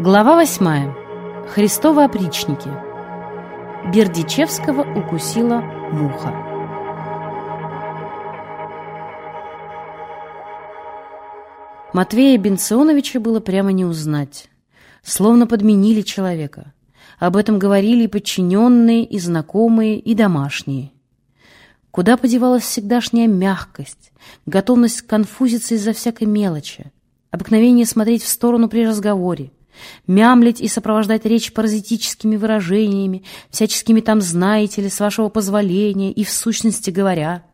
Глава восьмая. Христовы опричники. Бердичевского укусила муха. Матвея Бенционовича было прямо не узнать. Словно подменили человека. Об этом говорили и подчиненные, и знакомые, и домашние. Куда подевалась всегдашняя мягкость, готовность конфузиться из-за всякой мелочи, обыкновение смотреть в сторону при разговоре, мямлить и сопровождать речь паразитическими выражениями, всяческими там знаете ли, с вашего позволения и в сущности говоря.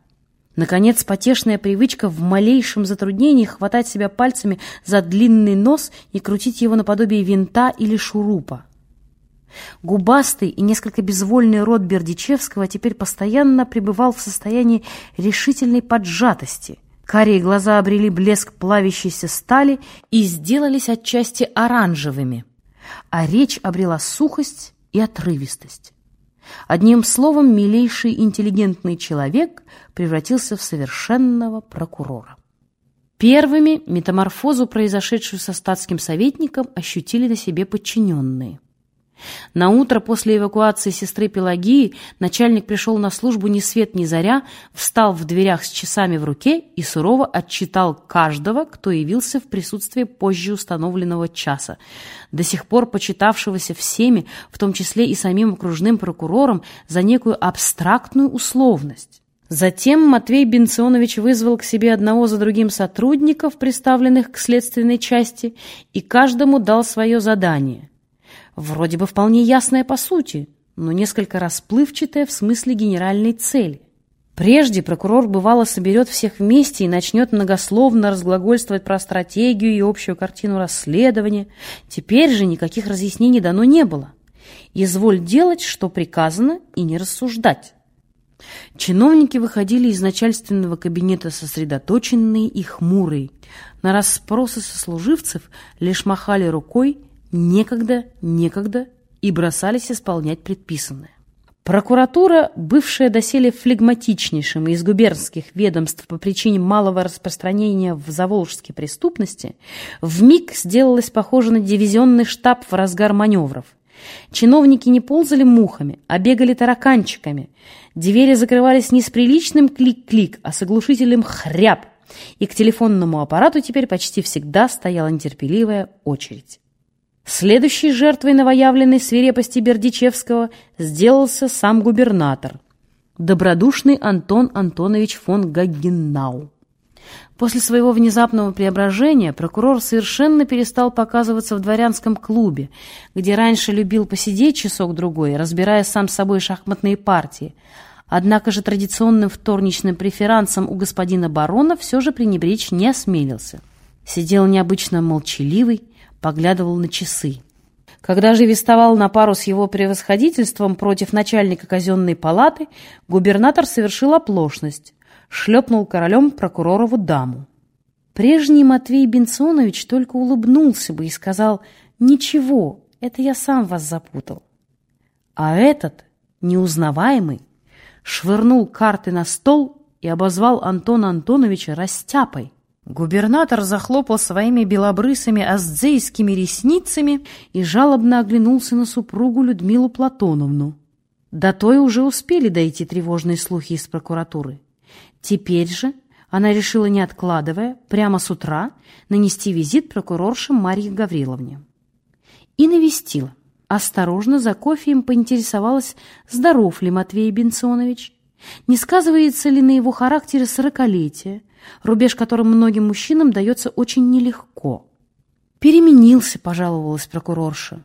Наконец, потешная привычка в малейшем затруднении хватать себя пальцами за длинный нос и крутить его наподобие винта или шурупа. Губастый и несколько безвольный рот Бердичевского теперь постоянно пребывал в состоянии решительной поджатости – Карие глаза обрели блеск плавящейся стали и сделались отчасти оранжевыми, а речь обрела сухость и отрывистость. Одним словом, милейший интеллигентный человек превратился в совершенного прокурора. Первыми метаморфозу, произошедшую со статским советником, ощутили на себе подчиненные – на утро после эвакуации сестры Пелагии начальник пришел на службу ни свет ни заря, встал в дверях с часами в руке и сурово отчитал каждого, кто явился в присутствии позже установленного часа, до сих пор почитавшегося всеми, в том числе и самим окружным прокурором, за некую абстрактную условность. Затем Матвей Бенционович вызвал к себе одного за другим сотрудников, представленных к следственной части, и каждому дал свое задание – Вроде бы вполне ясная по сути, но несколько расплывчатая в смысле генеральной цели. Прежде прокурор бывало соберет всех вместе и начнет многословно разглагольствовать про стратегию и общую картину расследования. Теперь же никаких разъяснений дано не было. Изволь делать, что приказано, и не рассуждать. Чиновники выходили из начальственного кабинета сосредоточенные и хмурые. На расспросы сослуживцев лишь махали рукой некогда, некогда и бросались исполнять предписанное. Прокуратура, бывшая доселе флегматичнейшим из губернских ведомств по причине малого распространения в заволжской преступности, вмиг сделалась похожа на дивизионный штаб в разгар маневров. Чиновники не ползали мухами, а бегали тараканчиками. Двери закрывались не с приличным клик-клик, а с оглушительным хряб, и к телефонному аппарату теперь почти всегда стояла нетерпеливая очередь. Следующей жертвой новоявленной свирепости Бердичевского сделался сам губернатор, добродушный Антон Антонович фон Гаггеннау. После своего внезапного преображения прокурор совершенно перестал показываться в дворянском клубе, где раньше любил посидеть часок-другой, разбирая сам с собой шахматные партии. Однако же традиционным вторничным преферансом у господина барона все же пренебречь не осмелился. Сидел необычно молчаливый, поглядывал на часы. Когда же вестовал на пару с его превосходительством против начальника казенной палаты, губернатор совершил оплошность, шлепнул королем прокуророву даму. Прежний Матвей Бенционович только улыбнулся бы и сказал «Ничего, это я сам вас запутал». А этот, неузнаваемый, швырнул карты на стол и обозвал Антона Антоновича растяпой. Губернатор захлопал своими белобрысыми аздзейскими ресницами и жалобно оглянулся на супругу Людмилу Платоновну. До той уже успели дойти тревожные слухи из прокуратуры. Теперь же она решила, не откладывая, прямо с утра нанести визит прокурорше Марье Гавриловне. И навестила. Осторожно за кофеем поинтересовалась, здоров ли Матвей Бенционович, не сказывается ли на его характере сорокалетие, рубеж которым многим мужчинам дается очень нелегко. «Переменился», — пожаловалась прокурорша.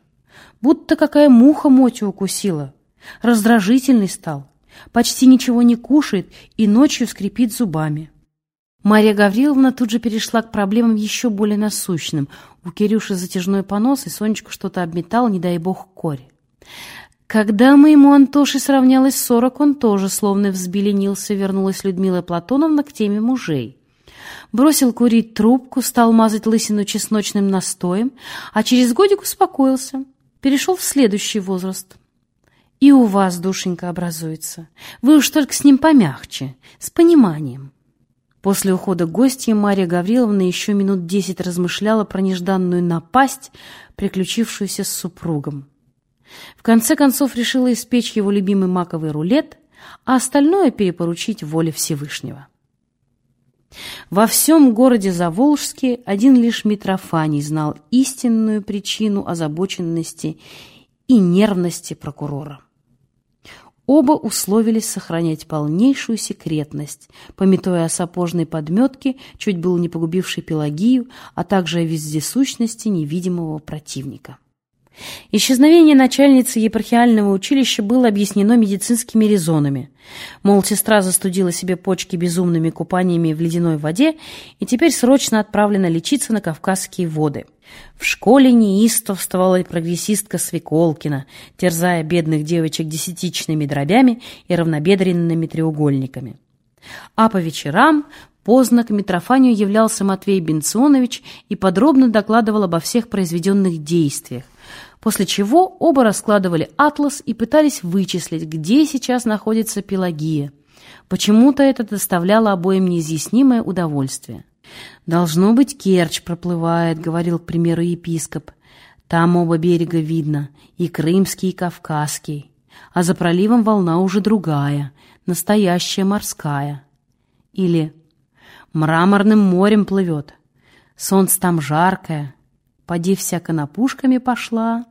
«Будто какая муха Мотю укусила. Раздражительный стал, почти ничего не кушает и ночью скрипит зубами». Мария Гавриловна тут же перешла к проблемам еще более насущным. У Кирюши затяжной понос, и Сонечка что-то обметал, не дай бог, коре. Когда моему Антоше сравнялось сорок, он тоже словно взбеленился, вернулась Людмила Платоновна к теме мужей. Бросил курить трубку, стал мазать лысину чесночным настоем, а через годик успокоился, перешел в следующий возраст. И у вас, душенька, образуется. Вы уж только с ним помягче, с пониманием. После ухода гостья Марья Гавриловна еще минут десять размышляла про нежданную напасть, приключившуюся с супругом. В конце концов решила испечь его любимый маковый рулет, а остальное перепоручить воле Всевышнего. Во всем городе Заволжске один лишь Митрофаний знал истинную причину озабоченности и нервности прокурора. Оба условились сохранять полнейшую секретность, пометуя о сапожной подметке, чуть было не погубившей Пелагию, а также о вездесущности невидимого противника. Исчезновение начальницы епархиального училища было объяснено медицинскими резонами. Мол, сестра застудила себе почки безумными купаниями в ледяной воде и теперь срочно отправлена лечиться на Кавказские воды. В школе неистовствовала прогрессистка Свеколкина, терзая бедных девочек десятичными дробями и равнобедренными треугольниками. А по вечерам Поздно к Митрофанию являлся Матвей Бенционович и подробно докладывал обо всех произведенных действиях, после чего оба раскладывали атлас и пытались вычислить, где сейчас находится Пелагия. Почему-то это доставляло обоим неизъяснимое удовольствие. «Должно быть, Керчь проплывает», — говорил, к примеру, епископ. «Там оба берега видно, и Крымский, и Кавказский. А за проливом волна уже другая, настоящая морская». Или «Мраморным морем плывет, солнце там жаркое, поди всяко на пушками пошла».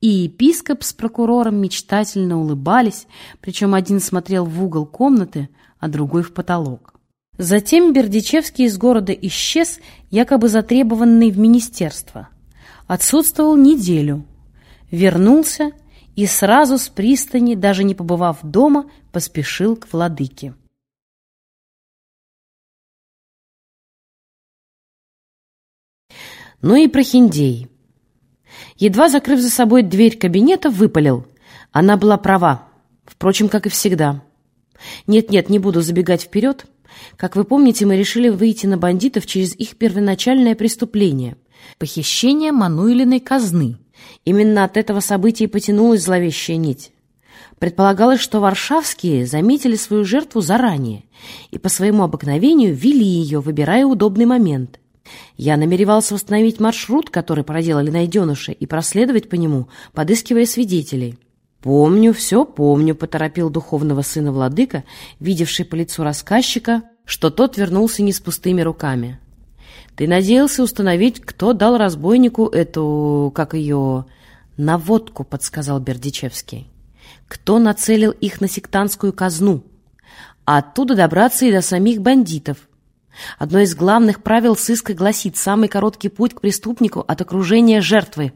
И епископ с прокурором мечтательно улыбались, причем один смотрел в угол комнаты, а другой в потолок. Затем Бердичевский из города исчез, якобы затребованный в министерство. Отсутствовал неделю. Вернулся и сразу с пристани, даже не побывав дома, поспешил к владыке. Ну и прохиндей. Едва закрыв за собой дверь кабинета, выпалил. Она была права. Впрочем, как и всегда. Нет-нет, не буду забегать вперед. Как вы помните, мы решили выйти на бандитов через их первоначальное преступление – похищение Мануилиной казны. Именно от этого события потянулась зловещая нить. Предполагалось, что варшавские заметили свою жертву заранее и по своему обыкновению вели ее, выбирая удобный момент – я намеревался установить маршрут, который проделали найденыши, и проследовать по нему, подыскивая свидетелей. «Помню, все помню», — поторопил духовного сына владыка, видевший по лицу рассказчика, что тот вернулся не с пустыми руками. «Ты надеялся установить, кто дал разбойнику эту... как ее... наводку», — подсказал Бердичевский. «Кто нацелил их на сектантскую казну?» а оттуда добраться и до самих бандитов, Одно из главных правил сыска гласит «самый короткий путь к преступнику от окружения жертвы».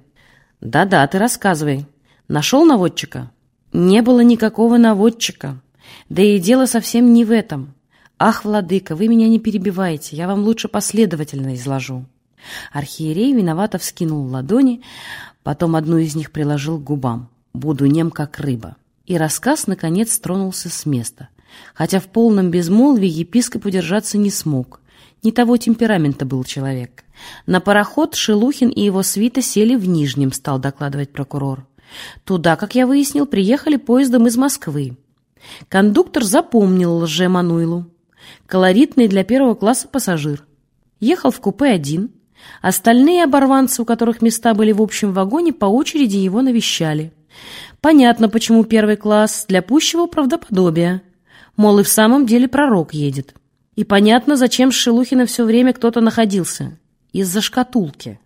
«Да-да, ты рассказывай. Нашел наводчика?» «Не было никакого наводчика. Да и дело совсем не в этом. Ах, владыка, вы меня не перебиваете, я вам лучше последовательно изложу». Архиерей виновато вскинул ладони, потом одну из них приложил к губам. «Буду нем, как рыба». И рассказ, наконец, тронулся с места – хотя в полном безмолвии епископ удержаться не смог. Не того темперамента был человек. На пароход Шелухин и его свита сели в Нижнем, стал докладывать прокурор. Туда, как я выяснил, приехали поездом из Москвы. Кондуктор запомнил лже-мануйлу. Колоритный для первого класса пассажир. Ехал в купе один. Остальные оборванцы, у которых места были в общем вагоне, по очереди его навещали. Понятно, почему первый класс, для пущего правдоподобия. Мол, и в самом деле пророк едет. И понятно, зачем с Шелухина все время кто-то находился. Из-за шкатулки.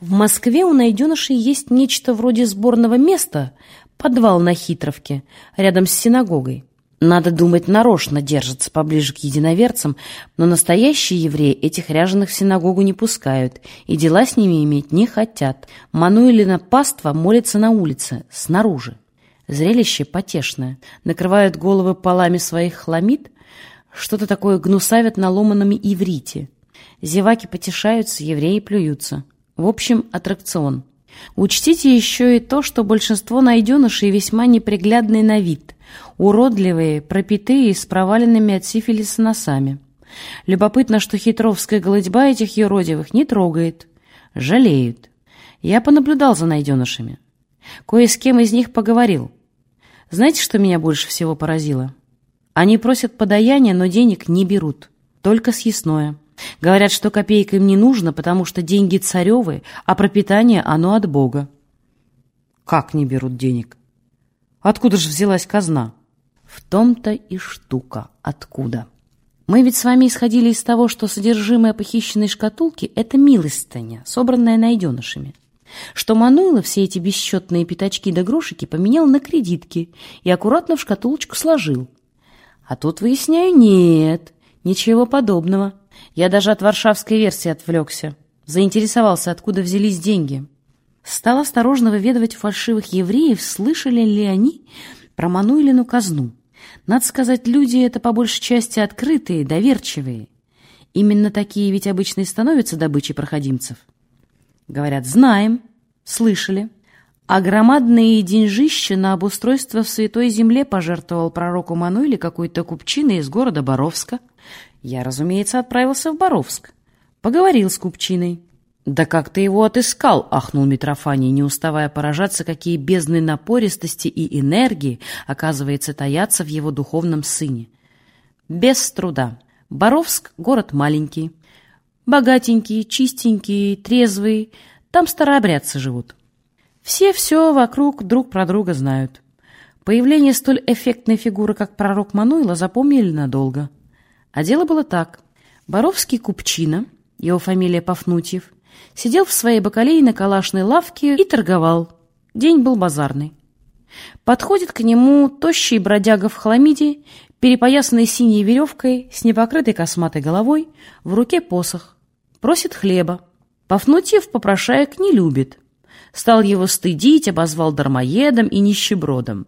В Москве у найденышей есть нечто вроде сборного места, подвал на Хитровке, рядом с синагогой. Надо думать, нарочно держатся поближе к единоверцам, но настоящие евреи этих ряженых в синагогу не пускают и дела с ними иметь не хотят. Мануэлина паства молится на улице, снаружи. Зрелище потешное. Накрывают головы полами своих хламид, что-то такое гнусавят на ломаном иврите. Зеваки потешаются, евреи плюются. В общем, аттракцион. Учтите еще и то, что большинство найденышей весьма неприглядные на вид, уродливые, пропитые, с проваленными от сифилиса носами. Любопытно, что хитровская голодьба этих еродивых не трогает. Жалеют. Я понаблюдал за найденышами. Кое с кем из них поговорил. Знаете, что меня больше всего поразило? Они просят подаяния, но денег не берут. Только съестное. Говорят, что копейка им не нужно, потому что деньги царевы, а пропитание оно от Бога. Как не берут денег? Откуда же взялась казна? В том-то и штука. Откуда? Мы ведь с вами исходили из того, что содержимое похищенной шкатулки — это милостыня, собранная найденышами. Что Мануйло все эти бесчетные пятачки да грошики поменял на кредитки и аккуратно в шкатулочку сложил. А тут выясняю, нет, ничего подобного. Я даже от варшавской версии отвлекся. Заинтересовался, откуда взялись деньги. Стал осторожно выведывать фальшивых евреев, слышали ли они про Мануилину казну. Надо сказать, люди это по большей части открытые, доверчивые. Именно такие ведь обычно и становятся добычей проходимцев. Говорят, знаем, слышали. А громадные деньжища на обустройство в Святой Земле пожертвовал пророку Мануиле какой-то купчина из города Боровска. Я, разумеется, отправился в Боровск. Поговорил с купчиной. «Да как ты его отыскал?» — ахнул Митрофаний, не уставая поражаться, какие бездны напористости и энергии, оказывается, таятся в его духовном сыне. «Без труда. Боровск — город маленький. Богатенький, чистенький, трезвый. Там старообрядцы живут. Все все вокруг друг про друга знают. Появление столь эффектной фигуры, как пророк Мануила, запомнили надолго. А дело было так. Боровский купчина, его фамилия Пафнутьев, Сидел в своей бакалее на калашной лавке и торговал. День был базарный. Подходит к нему тощий бродяга в хламиде, перепоясанный синей веревкой, с непокрытой косматой головой, в руке посох. Просит хлеба. Пафнутьев попрошаек не любит. Стал его стыдить, обозвал дармоедом и нищебродом.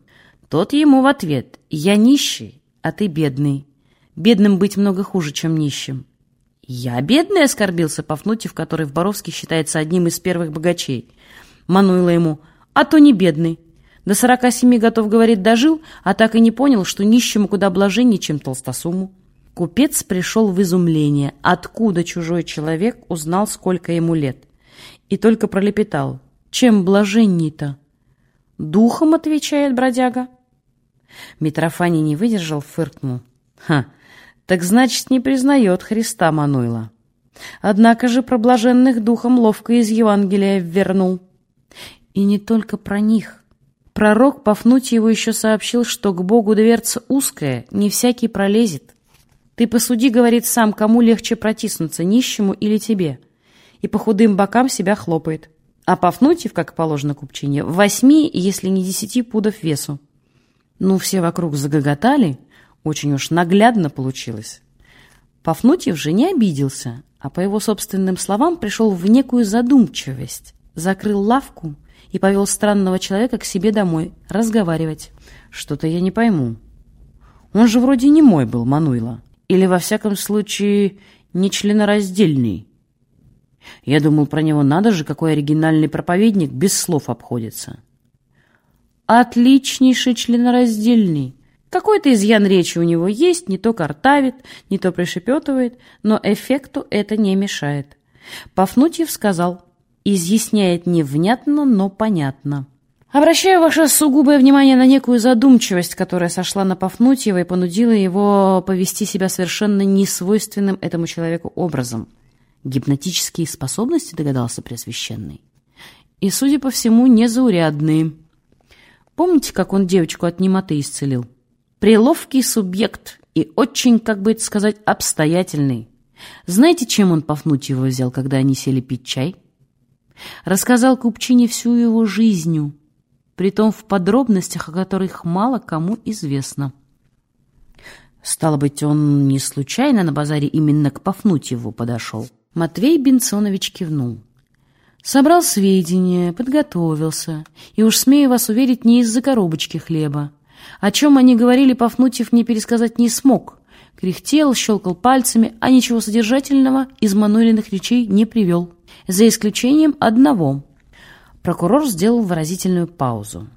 Тот ему в ответ «Я нищий, а ты бедный. Бедным быть много хуже, чем нищим». «Я бедный?» — оскорбился Пафнутьев, который в Боровске считается одним из первых богачей. Мануила ему, «А то не бедный. До сорока семи готов, говорит, дожил, а так и не понял, что нищему куда блаженнее, чем толстосуму». Купец пришел в изумление, откуда чужой человек узнал, сколько ему лет. И только пролепетал. «Чем блаженней-то?» «Духом», — отвечает бродяга. Митрофаний не выдержал, фыркнул. «Ха! Так значит, не признает Христа Мануила. Однако же про блаженных духом ловко из Евангелия ввернул. И не только про них. Пророк Пафнутьеву еще сообщил, что к Богу дверца узкая, не всякий пролезет. Ты посуди, говорит сам, кому легче протиснуться, нищему или тебе. И по худым бокам себя хлопает. А Пафнутьев, как положено купчине, восьми, если не десяти пудов весу. Ну, все вокруг загоготали — очень уж наглядно получилось. Пафнутьев же не обиделся, а по его собственным словам пришел в некую задумчивость, закрыл лавку и повел странного человека к себе домой разговаривать. Что-то я не пойму. Он же вроде не мой был, Мануйло. Или, во всяком случае, не членораздельный. Я думал про него, надо же, какой оригинальный проповедник, без слов обходится. Отличнейший членораздельный. Какой-то изъян речи у него есть, не то картавит, не то пришепетывает, но эффекту это не мешает. Пафнутьев сказал, изъясняет невнятно, но понятно. Обращаю ваше сугубое внимание на некую задумчивость, которая сошла на Пафнутьева и понудила его повести себя совершенно несвойственным этому человеку образом. Гипнотические способности, догадался Преосвященный. И, судя по всему, незаурядные. Помните, как он девочку от немоты исцелил? Приловкий субъект и очень, как бы это сказать, обстоятельный. Знаете, чем он Пафнутьева взял, когда они сели пить чай? Рассказал Купчине всю его жизнью, притом в подробностях, о которых мало кому известно. Стало быть, он не случайно на базаре именно к Пафнутьеву подошел. Матвей Бенсонович кивнул. Собрал сведения, подготовился, и уж смею вас уверить, не из-за коробочки хлеба, о чем они говорили, Пафнутьев не пересказать не смог. Кряхтел, щелкал пальцами, а ничего содержательного из Мануилиных речей не привел. За исключением одного. Прокурор сделал выразительную паузу.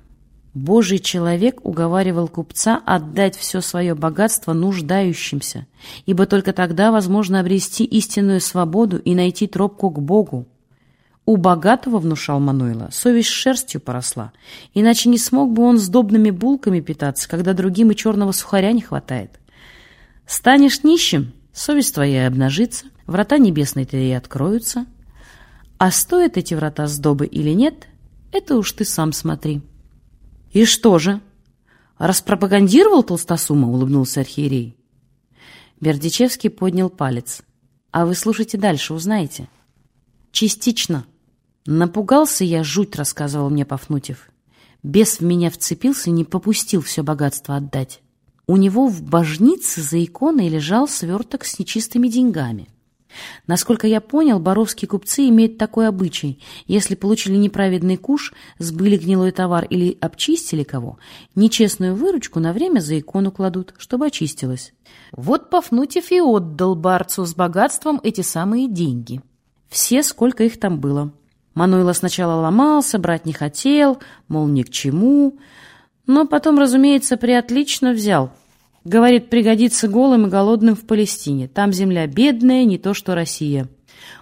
Божий человек уговаривал купца отдать все свое богатство нуждающимся, ибо только тогда возможно обрести истинную свободу и найти тропку к Богу. У богатого, внушал Мануила, совесть шерстью поросла, иначе не смог бы он с добными булками питаться, когда другим и черного сухаря не хватает. Станешь нищим, совесть твоя обнажится, врата небесные твои откроются. А стоят эти врата сдобы или нет, это уж ты сам смотри. И что же? Распропагандировал толстосума, улыбнулся архиерей. Бердичевский поднял палец. А вы слушайте дальше, узнаете. Частично. Напугался я, жуть, рассказывал мне Пафнутьев. Бес в меня вцепился и не попустил все богатство отдать. У него в божнице за иконой лежал сверток с нечистыми деньгами. Насколько я понял, боровские купцы имеют такой обычай. Если получили неправедный куш, сбыли гнилой товар или обчистили кого, нечестную выручку на время за икону кладут, чтобы очистилась. Вот Пафнутьев и отдал барцу с богатством эти самые деньги. Все, сколько их там было. Мануила сначала ломался, брать не хотел, мол, ни к чему. Но потом, разумеется, приотлично взял. Говорит, пригодится голым и голодным в Палестине. Там земля бедная, не то что Россия.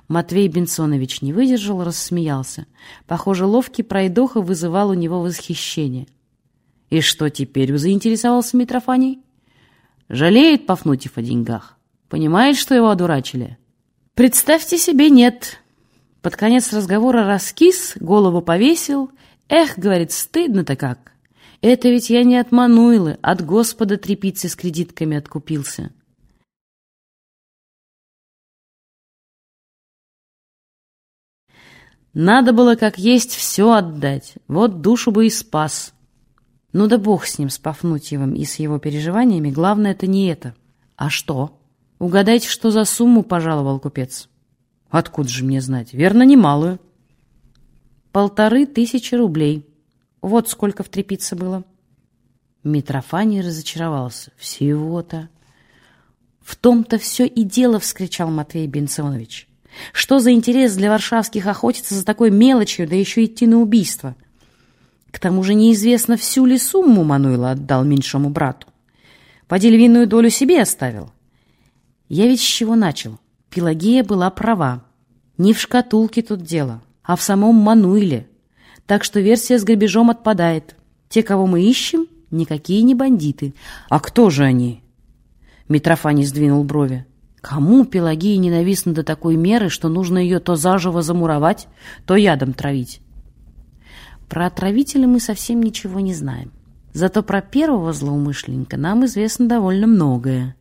Матвей Бенсонович не выдержал, рассмеялся. Похоже, ловкий пройдоха вызывал у него восхищение. «И что теперь?» — заинтересовался Митрофаний. «Жалеет Пафнутьев о деньгах. Понимает, что его одурачили?» «Представьте себе, нет. Под конец разговора раскис, голову повесил. «Эх, — говорит, — стыдно-то как! Это ведь я не от Мануйлы, от Господа трепицы с кредитками откупился». Надо было как есть все отдать, вот душу бы и спас. Ну да бог с ним, с Пафнутьевым и с его переживаниями, главное это не это. А что? Угадайте, что за сумму пожаловал купец. Откуда же мне знать? Верно, немалую. Полторы тысячи рублей. Вот сколько в трепице было. Митрофаний разочаровался. Всего-то. В том-то все и дело, вскричал Матвей Бенционович. Что за интерес для варшавских охотиться за такой мелочью, да еще идти на убийство? К тому же неизвестно, всю ли сумму Мануила отдал меньшему брату. Поди львиную долю себе оставил. Я ведь с чего начал? Пелагея была права. Не в шкатулке тут дело, а в самом Мануиле. Так что версия с грабежом отпадает. Те, кого мы ищем, никакие не бандиты. А кто же они? Митрофаний сдвинул брови. Кому Пелагея ненавистна до такой меры, что нужно ее то заживо замуровать, то ядом травить? Про отравителя мы совсем ничего не знаем. Зато про первого злоумышленника нам известно довольно многое.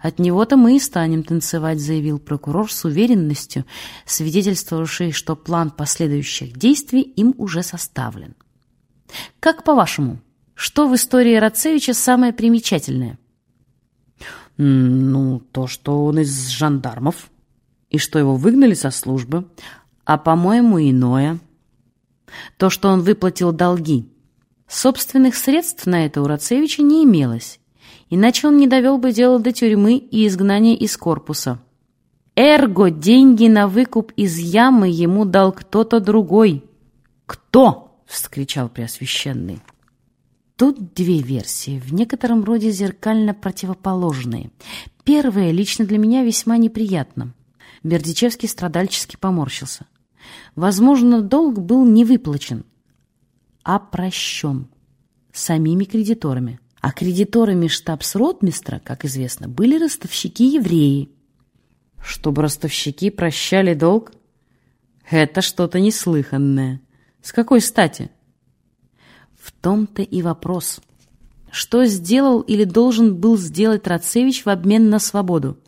От него-то мы и станем танцевать, заявил прокурор с уверенностью, свидетельствовавший, что план последующих действий им уже составлен. Как по-вашему, что в истории Рацевича самое примечательное? Ну, то, что он из жандармов, и что его выгнали со службы, а, по-моему, иное. То, что он выплатил долги. Собственных средств на это у Рацевича не имелось, иначе он не довел бы дело до тюрьмы и изгнания из корпуса. Эрго деньги на выкуп из ямы ему дал кто-то другой. «Кто?» — вскричал Преосвященный. Тут две версии, в некотором роде зеркально противоположные. Первая лично для меня весьма неприятна. Бердичевский страдальчески поморщился. Возможно, долг был не выплачен, а прощен самими кредиторами. А кредиторами штабс-ротмистра, как известно, были ростовщики-евреи. Чтобы ростовщики прощали долг? Это что-то неслыханное. С какой стати? В том-то и вопрос. Что сделал или должен был сделать Рацевич в обмен на свободу?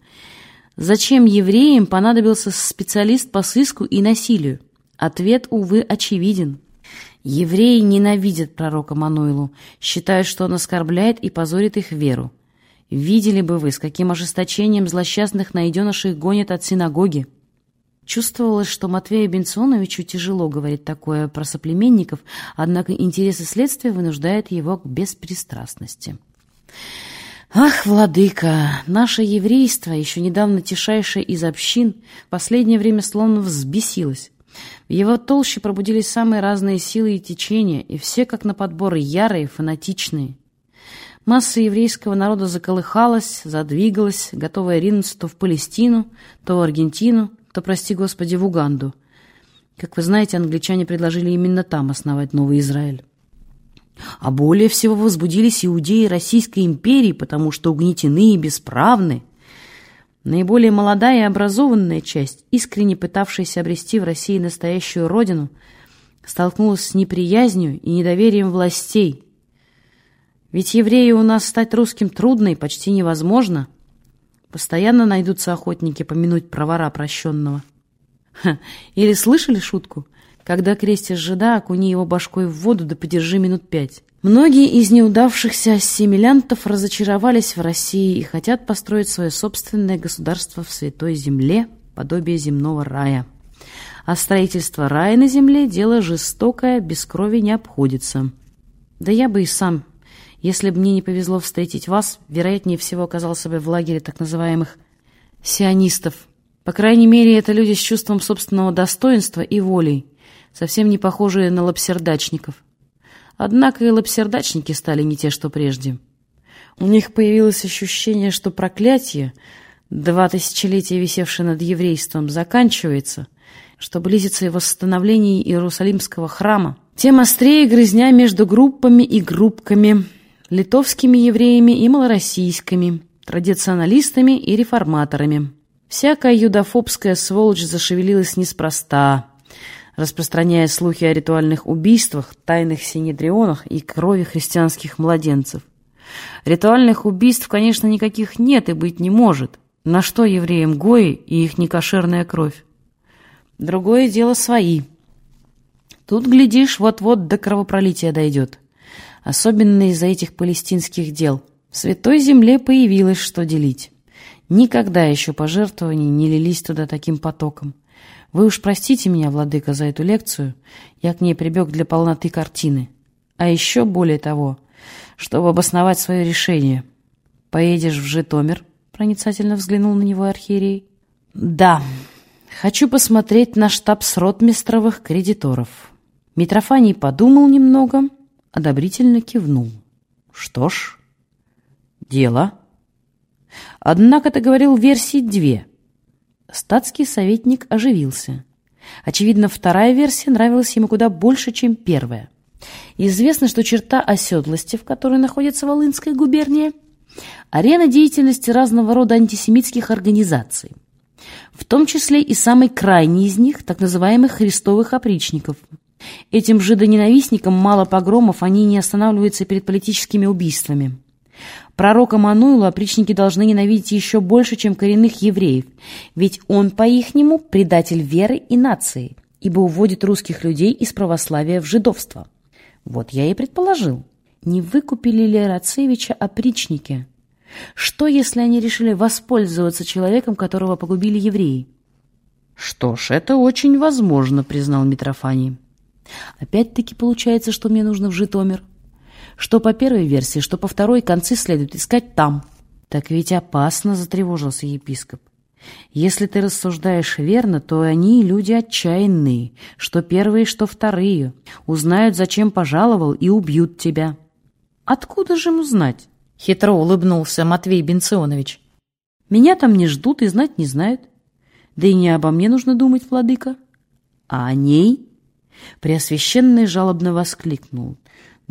Зачем евреям понадобился специалист по сыску и насилию? Ответ, увы, очевиден. Евреи ненавидят пророка Мануилу, считая, что он оскорбляет и позорит их веру. Видели бы вы, с каким ожесточением злосчастных найденышей гонят от синагоги. Чувствовалось, что Матвею Бенционовичу тяжело говорить такое про соплеменников, однако интересы следствия вынуждают его к беспристрастности. Ах, владыка, наше еврейство, еще недавно тишайшее из общин, в последнее время словно взбесилось. В его толще пробудились самые разные силы и течения, и все как на подбор ярые, фанатичные. Масса еврейского народа заколыхалась, задвигалась, готовая ринуться то в Палестину, то в Аргентину, то, прости господи, в Уганду. Как вы знаете, англичане предложили именно там основать новый Израиль. А более всего возбудились иудеи Российской империи, потому что угнетены и бесправны. Наиболее молодая и образованная часть, искренне пытавшаяся обрести в России настоящую родину, столкнулась с неприязнью и недоверием властей. Ведь еврею у нас стать русским трудно и почти невозможно. Постоянно найдутся охотники помянуть про вора прощенного. Ха, или слышали шутку? Когда крестишь жида, окуни его башкой в воду да подержи минут пять. Многие из неудавшихся ассимилянтов разочаровались в России и хотят построить свое собственное государство в Святой Земле, подобие земного рая. А строительство рая на земле – дело жестокое, без крови не обходится. Да я бы и сам, если бы мне не повезло встретить вас, вероятнее всего оказался бы в лагере так называемых сионистов. По крайней мере, это люди с чувством собственного достоинства и волей, совсем не похожие на лапсердачников. Однако и лапсердачники стали не те, что прежде. У них появилось ощущение, что проклятие, два тысячелетия висевшее над еврейством, заканчивается, что близится и восстановление Иерусалимского храма. Тем острее грызня между группами и группками, литовскими евреями и малороссийскими, традиционалистами и реформаторами. Всякая юдофобская сволочь зашевелилась неспроста – распространяя слухи о ритуальных убийствах, тайных синедрионах и крови христианских младенцев. Ритуальных убийств, конечно, никаких нет и быть не может. На что евреям гои и их некошерная кровь? Другое дело свои. Тут, глядишь, вот-вот до кровопролития дойдет. Особенно из-за этих палестинских дел. В Святой Земле появилось что делить. Никогда еще пожертвования не лились туда таким потоком. Вы уж простите меня, владыка, за эту лекцию. Я к ней прибег для полноты картины. А еще более того, чтобы обосновать свое решение. Поедешь в Житомир? Проницательно взглянул на него архиерей. Да, хочу посмотреть на штаб сротмистровых кредиторов. Митрофаний подумал немного, одобрительно кивнул. Что ж, дело. Однако ты говорил версии две — Статский советник оживился. Очевидно, вторая версия нравилась ему куда больше, чем первая. Известно, что черта оседлости, в которой находится Волынская губерния, арена деятельности разного рода антисемитских организаций, в том числе и самый крайний из них, так называемых христовых опричников. Этим жидоненавистникам мало погромов, они не останавливаются перед политическими убийствами. Пророка Мануила опричники должны ненавидеть еще больше, чем коренных евреев, ведь он, по-ихнему, предатель веры и нации, ибо уводит русских людей из православия в жидовство. Вот я и предположил, не выкупили ли Рацевича опричники? Что, если они решили воспользоваться человеком, которого погубили евреи? «Что ж, это очень возможно», — признал Митрофаний. «Опять-таки получается, что мне нужно в Житомир». Что по первой версии, что по второй концы следует искать там. Так ведь опасно, затревожился епископ. Если ты рассуждаешь верно, то они люди отчаянные, что первые, что вторые. Узнают, зачем пожаловал, и убьют тебя. Откуда же ему знать? Хитро улыбнулся Матвей Бенционович. Меня там не ждут и знать не знают. Да и не обо мне нужно думать, владыка. А о ней? Преосвященный жалобно воскликнул.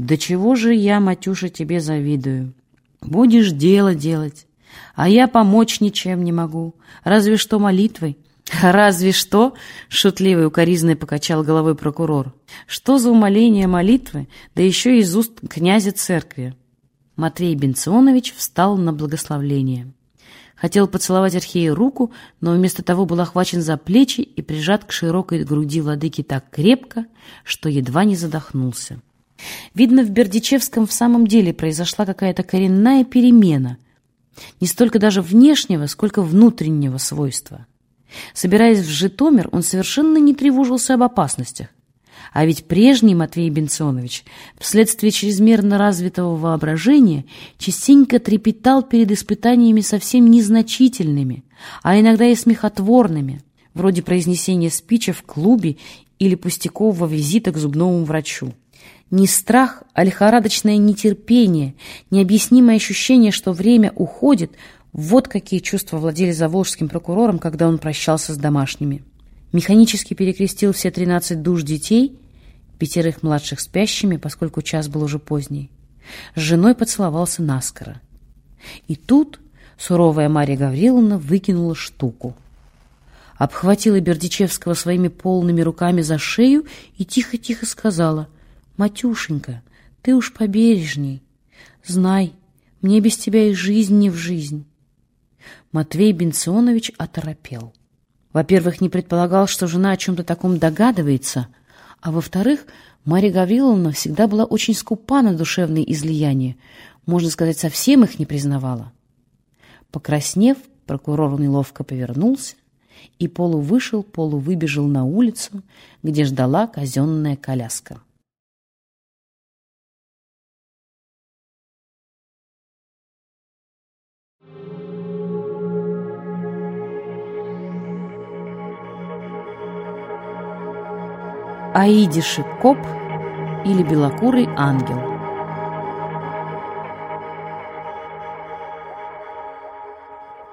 «Да чего же я, Матюша, тебе завидую? Будешь дело делать, а я помочь ничем не могу, разве что молитвой». «Разве что?» — шутливый укоризной покачал головой прокурор. «Что за умоление молитвы, да еще из уст князя церкви?» Матвей Бенционович встал на благословление. Хотел поцеловать Архею руку, но вместо того был охвачен за плечи и прижат к широкой груди владыки так крепко, что едва не задохнулся. Видно, в Бердичевском в самом деле произошла какая-то коренная перемена, не столько даже внешнего, сколько внутреннего свойства. Собираясь в Житомир, он совершенно не тревожился об опасностях. А ведь прежний Матвей Бенционович, вследствие чрезмерно развитого воображения, частенько трепетал перед испытаниями совсем незначительными, а иногда и смехотворными, вроде произнесения спича в клубе или пустякового визита к зубному врачу. Не страх, а лихорадочное нетерпение, необъяснимое ощущение, что время уходит, вот какие чувства владели заволжским прокурором, когда он прощался с домашними. Механически перекрестил все тринадцать душ детей, пятерых младших спящими, поскольку час был уже поздний. С женой поцеловался наскоро. И тут, Суровая Марья Гавриловна выкинула штуку. Обхватила Бердичевского своими полными руками за шею и тихо-тихо сказала, «Матюшенька, ты уж побережней. Знай, мне без тебя и жизнь не в жизнь». Матвей Бенционович оторопел. Во-первых, не предполагал, что жена о чем-то таком догадывается, а во-вторых, Марья Гавриловна всегда была очень скупа на душевные излияния, можно сказать, совсем их не признавала. Покраснев, прокурор неловко повернулся и полувышел, полувыбежал на улицу, где ждала казенная коляска. Аидиши коп или белокурый ангел.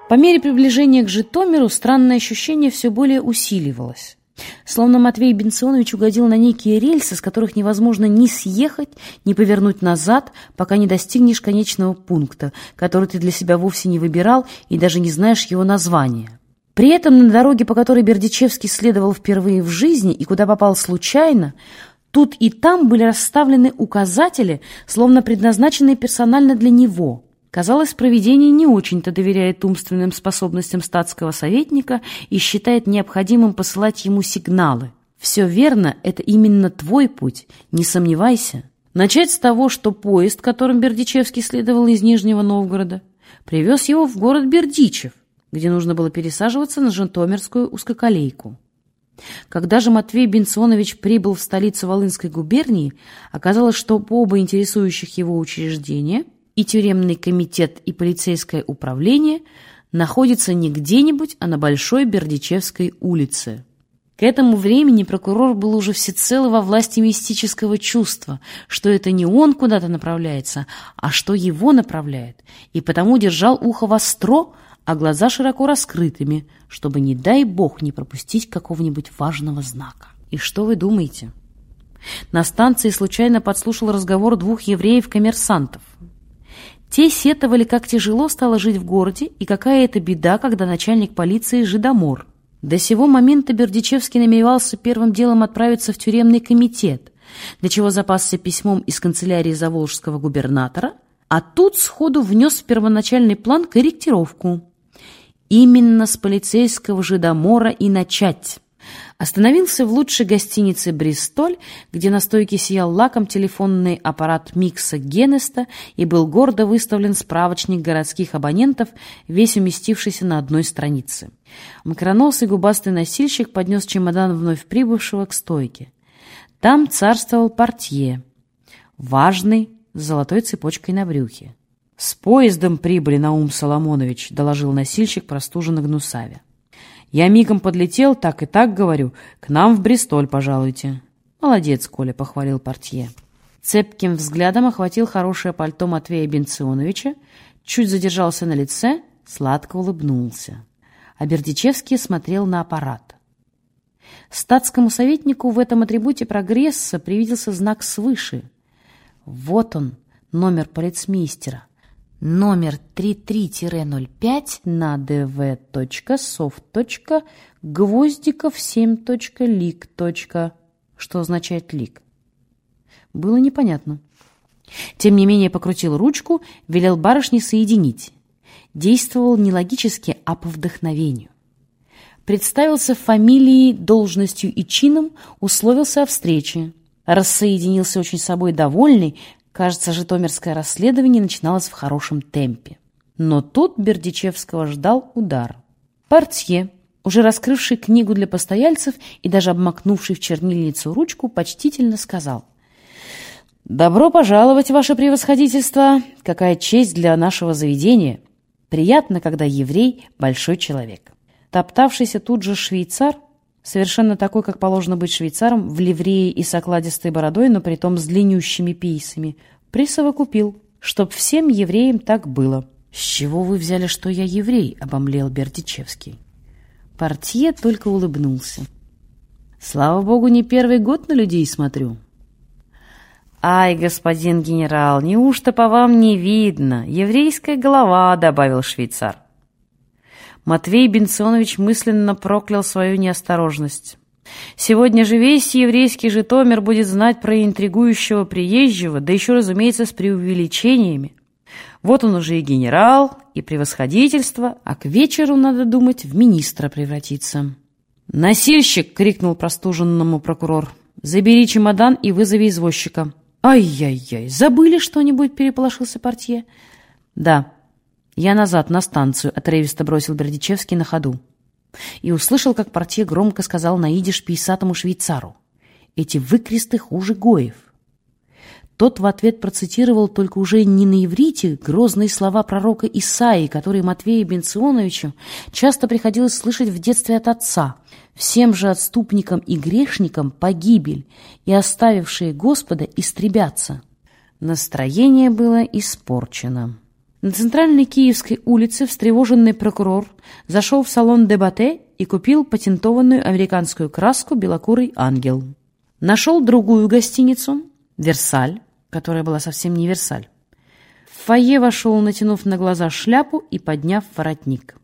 По мере приближения к Житомиру странное ощущение все более усиливалось. Словно Матвей Бенционович угодил на некие рельсы, с которых невозможно ни съехать, ни повернуть назад, пока не достигнешь конечного пункта, который ты для себя вовсе не выбирал и даже не знаешь его названия. При этом на дороге, по которой Бердичевский следовал впервые в жизни и куда попал случайно, тут и там были расставлены указатели, словно предназначенные персонально для него. Казалось, проведение не очень-то доверяет умственным способностям статского советника и считает необходимым посылать ему сигналы. «Все верно, это именно твой путь, не сомневайся». Начать с того, что поезд, которым Бердичевский следовал из Нижнего Новгорода, привез его в город Бердичев, где нужно было пересаживаться на Житомирскую узкоколейку. Когда же Матвей Бенционович прибыл в столицу Волынской губернии, оказалось, что оба интересующих его учреждения, и тюремный комитет, и полицейское управление, находятся не где-нибудь, а на Большой Бердичевской улице. К этому времени прокурор был уже всецело во власти мистического чувства, что это не он куда-то направляется, а что его направляет, и потому держал ухо востро, а глаза широко раскрытыми, чтобы, не дай бог, не пропустить какого-нибудь важного знака. И что вы думаете? На станции случайно подслушал разговор двух евреев-коммерсантов. Те сетовали, как тяжело стало жить в городе и какая это беда, когда начальник полиции – жидомор. До сего момента Бердичевский намеревался первым делом отправиться в тюремный комитет, для чего запасся письмом из канцелярии заволжского губернатора, а тут сходу внес в первоначальный план корректировку – Именно с полицейского же домора и начать. Остановился в лучшей гостинице «Бристоль», где на стойке сиял лаком телефонный аппарат Микса Генеста и был гордо выставлен справочник городских абонентов, весь уместившийся на одной странице. Макроносый губастый носильщик поднес чемодан вновь прибывшего к стойке. Там царствовал портье, важный, с золотой цепочкой на брюхе. «С поездом прибыли, Наум Соломонович», — доложил носильщик, простуженно гнусавя. «Я мигом подлетел, так и так говорю. К нам в Бристоль пожалуйте». «Молодец, Коля», — похвалил портье. Цепким взглядом охватил хорошее пальто Матвея Бенционовича, чуть задержался на лице, сладко улыбнулся. А Бердичевский смотрел на аппарат. Статскому советнику в этом атрибуте прогресса привиделся знак свыше. Вот он, номер полицмейстера номер 33-05 на dv.soft.гвоздиков7.лик. Что означает лик? Было непонятно. Тем не менее покрутил ручку, велел барышне соединить. Действовал не логически, а по вдохновению. Представился фамилией, должностью и чином, условился о встрече. Рассоединился очень собой довольный, Кажется, житомирское расследование начиналось в хорошем темпе. Но тут Бердичевского ждал удар. Портье, уже раскрывший книгу для постояльцев и даже обмакнувший в чернильницу ручку, почтительно сказал «Добро пожаловать, ваше превосходительство! Какая честь для нашего заведения! Приятно, когда еврей – большой человек». Топтавшийся тут же швейцар, совершенно такой, как положено быть швейцаром, в ливрее и с окладистой бородой, но притом с длиннющими пейсами, присовокупил, чтоб всем евреям так было. «С чего вы взяли, что я еврей?» — обомлел Бердичевский. Портье только улыбнулся. «Слава богу, не первый год на людей смотрю». «Ай, господин генерал, неужто по вам не видно? Еврейская голова», — добавил швейцар. Матвей Бенционович мысленно проклял свою неосторожность. Сегодня же весь еврейский Житомир будет знать про интригующего приезжего, да еще, разумеется, с преувеличениями. Вот он уже и генерал, и превосходительство, а к вечеру, надо думать, в министра превратиться. «Носильщик!» — крикнул простуженному прокурор. «Забери чемодан и вызови извозчика». «Ай-яй-яй! Забыли что-нибудь?» — переполошился портье. «Да, я назад, на станцию», — отрывисто бросил Бердичевский на ходу. И услышал, как портье громко сказал на идиш пейсатому швейцару. «Эти выкресты хуже гоев». Тот в ответ процитировал только уже не на иврите грозные слова пророка Исаии, которые Матвею Бенционовичу часто приходилось слышать в детстве от отца. «Всем же отступникам и грешникам погибель, и оставившие Господа истребятся». Настроение было испорчено. На центральной Киевской улице встревоженный прокурор зашел в салон Дебате и купил патентованную американскую краску «Белокурый ангел». Нашел другую гостиницу «Версаль», которая была совсем не Версаль. В фойе вошел, натянув на глаза шляпу и подняв воротник.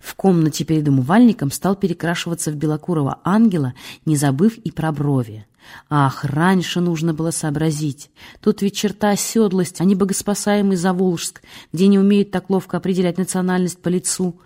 В комнате перед умывальником стал перекрашиваться в белокурого ангела, не забыв и про брови. Ах, раньше нужно было сообразить. Тут ведь черта оседлость, а не богоспасаемый Заволжск, где не умеют так ловко определять национальность по лицу.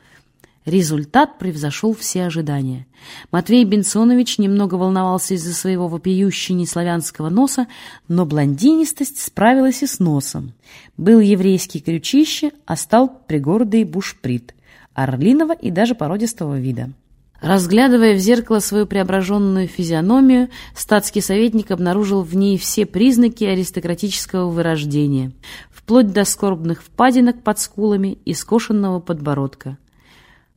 Результат превзошел все ожидания. Матвей Бенсонович немного волновался из-за своего вопиющего неславянского носа, но блондинистость справилась и с носом. Был еврейский крючище, а стал пригордый бушприт, орлиного и даже породистого вида. Разглядывая в зеркало свою преображенную физиономию, статский советник обнаружил в ней все признаки аристократического вырождения, вплоть до скорбных впадинок под скулами и скошенного подбородка.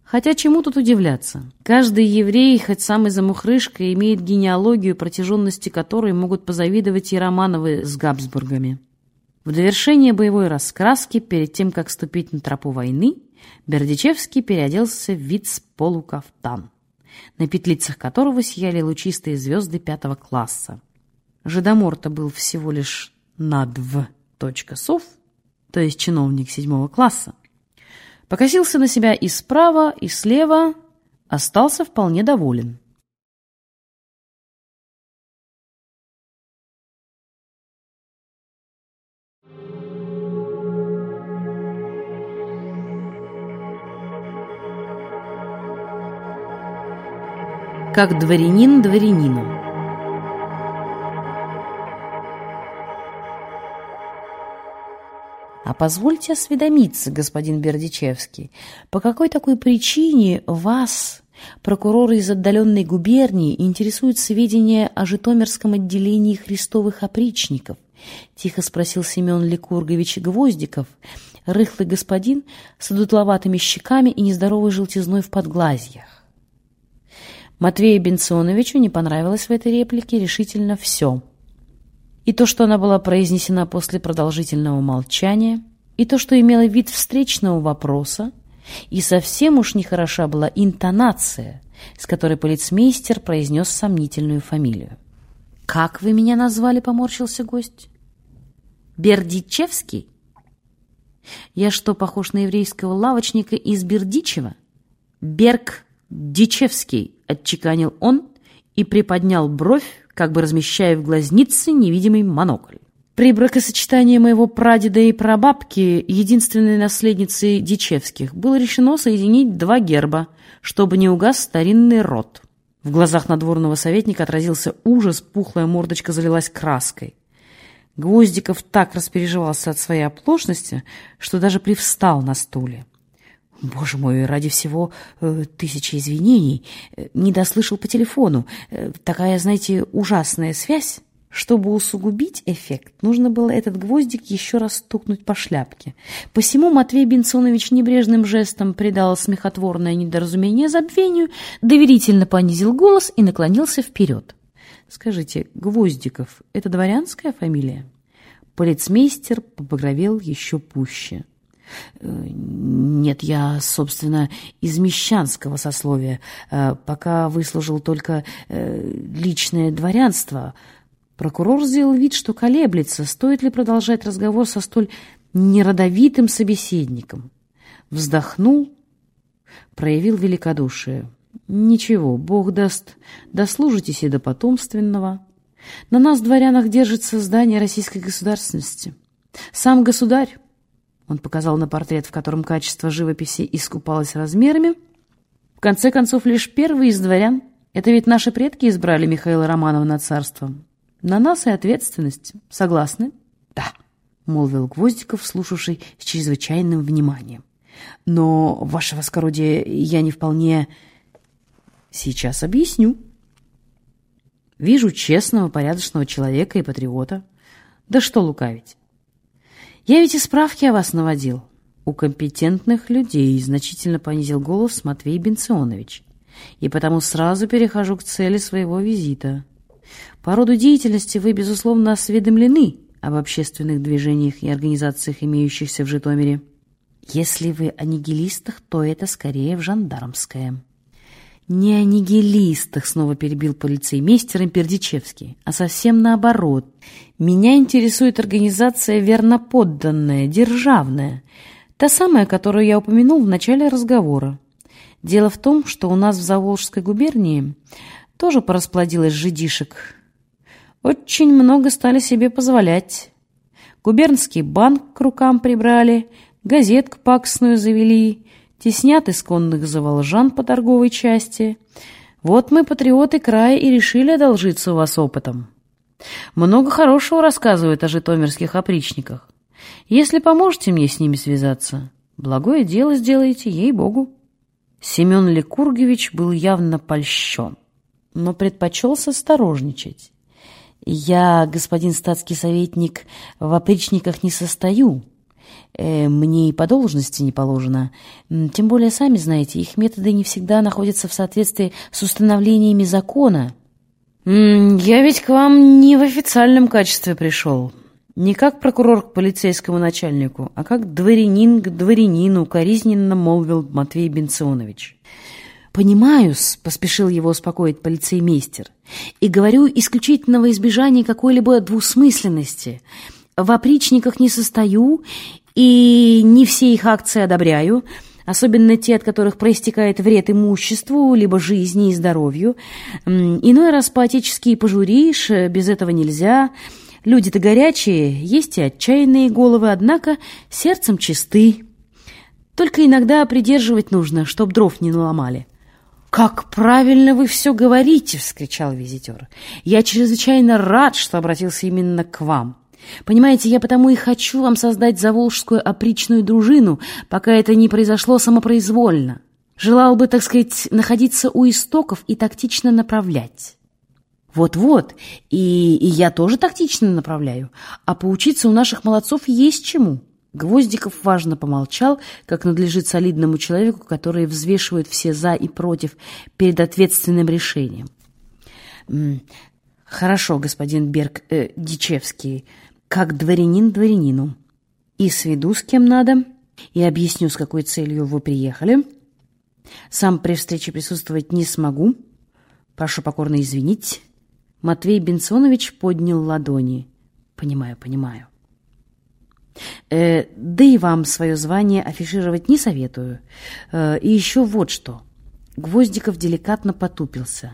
Хотя чему тут удивляться? Каждый еврей, хоть самый замухрышка, имеет генеалогию, протяженности которой могут позавидовать и Романовы с Габсбургами. В довершение боевой раскраски, перед тем, как ступить на тропу войны, Бердичевский переоделся в виц-полукафтан, на петлицах которого сияли лучистые звезды пятого класса. Жидомор-то был всего лишь надв. Сов, то есть чиновник седьмого класса. Покосился на себя и справа, и слева, остался вполне доволен. Как дворянин дворянину А позвольте осведомиться, господин Бердичевский, по какой такой причине вас, прокуроры из отдаленной губернии, интересуют сведения о Житомирском отделении христовых опричников? Тихо спросил Семен Ликургович Гвоздиков, рыхлый господин с одутловатыми щеками и нездоровой желтизной в подглазьях. Матвею Бенционовичу не понравилось в этой реплике решительно все — и то, что она была произнесена после продолжительного молчания, и то, что имела вид встречного вопроса, и совсем уж нехороша была интонация, с которой полицмейстер произнес сомнительную фамилию. «Как вы меня назвали?» — поморщился гость. «Бердичевский?» «Я что, похож на еврейского лавочника из Бердичева?» «Берг Дичевский», — отчеканил он и приподнял бровь, как бы размещая в глазнице невидимый монокль. При бракосочетании моего прадеда и прабабки, единственной наследницей Дичевских, было решено соединить два герба, чтобы не угас старинный род. В глазах надворного советника отразился ужас, пухлая мордочка залилась краской. Гвоздиков так распереживался от своей оплошности, что даже привстал на стуле. Боже мой, ради всего э, тысячи извинений. Э, не дослышал по телефону. Э, такая, знаете, ужасная связь. Чтобы усугубить эффект, нужно было этот гвоздик еще раз стукнуть по шляпке. Посему Матвей Бенсонович небрежным жестом придал смехотворное недоразумение забвению, доверительно понизил голос и наклонился вперед. «Скажите, Гвоздиков — это дворянская фамилия?» Полицмейстер побагровел еще пуще. Э, нет, я, собственно, из мещанского сословия. Э, пока выслужил только э, личное дворянство. Прокурор сделал вид, что колеблется, стоит ли продолжать разговор со столь неродовитым собеседником. Вздохнул, проявил великодушие. «Ничего, Бог даст, дослужитесь и до потомственного. На нас, дворянах, держится здание российской государственности. Сам государь, он показал на портрет, в котором качество живописи искупалось размерами, в конце концов, лишь первый из дворян. Это ведь наши предки избрали Михаила Романова на царство. На нас и ответственность. Согласны? Да, молвил Гвоздиков, слушавший с чрезвычайным вниманием. Но, ваше воскородие, я не вполне... Сейчас объясню. Вижу честного, порядочного человека и патриота. Да что лукавить. Я ведь и справки о вас наводил. У компетентных людей значительно понизил голос Матвей Бенционович. И потому сразу перехожу к цели своего визита. По роду деятельности вы, безусловно, осведомлены об общественных движениях и организациях, имеющихся в Житомире. Если вы о нигилистах, то это скорее в жандармское. «Не о нигилистах», — снова перебил полицеймейстер Импердичевский, «а совсем наоборот. Меня интересует организация верноподданная, державная, та самая, которую я упомянул в начале разговора. Дело в том, что у нас в Заволжской губернии тоже порасплодилось жидишек. Очень много стали себе позволять. Губернский банк к рукам прибрали, газетку паксную завели» теснят исконных заволжан по торговой части. Вот мы, патриоты края, и решили одолжиться у вас опытом. Много хорошего рассказывают о житомирских опричниках. Если поможете мне с ними связаться, благое дело сделаете, ей-богу». Семен Лекургевич был явно польщен, но предпочел осторожничать. «Я, господин статский советник, в опричниках не состою», э, мне и по должности не положено. Тем более, сами знаете, их методы не всегда находятся в соответствии с установлениями закона. «Я ведь к вам не в официальном качестве пришел. Не как прокурор к полицейскому начальнику, а как дворянин к дворянину», — коризненно молвил Матвей Бенционович. «Понимаю-с», — поспешил его успокоить полицеймейстер, «и говорю исключительно во избежание какой-либо двусмысленности. В опричниках не состою и не все их акции одобряю, особенно те, от которых проистекает вред имуществу, либо жизни и здоровью. Иной раз по-отечески пожуришь, без этого нельзя. Люди-то горячие, есть и отчаянные головы, однако сердцем чисты. Только иногда придерживать нужно, чтоб дров не наломали. «Как правильно вы все говорите!» — вскричал визитер. «Я чрезвычайно рад, что обратился именно к вам». Понимаете, я потому и хочу вам создать заволжскую опричную дружину, пока это не произошло самопроизвольно. Желал бы, так сказать, находиться у истоков и тактично направлять. Вот-вот, и, и я тоже тактично направляю, а поучиться у наших молодцов есть чему. Гвоздиков важно помолчал, как надлежит солидному человеку, который взвешивает все «за» и «против» перед ответственным решением. «Хорошо, господин Берг э, Дичевский», как дворянин дворянину. И сведу с кем надо, и объясню, с какой целью вы приехали. Сам при встрече присутствовать не смогу. Прошу покорно извинить. Матвей Бенсонович поднял ладони. Понимаю, понимаю. Э, да и вам свое звание афишировать не советую. Э, и еще вот что. Гвоздиков деликатно потупился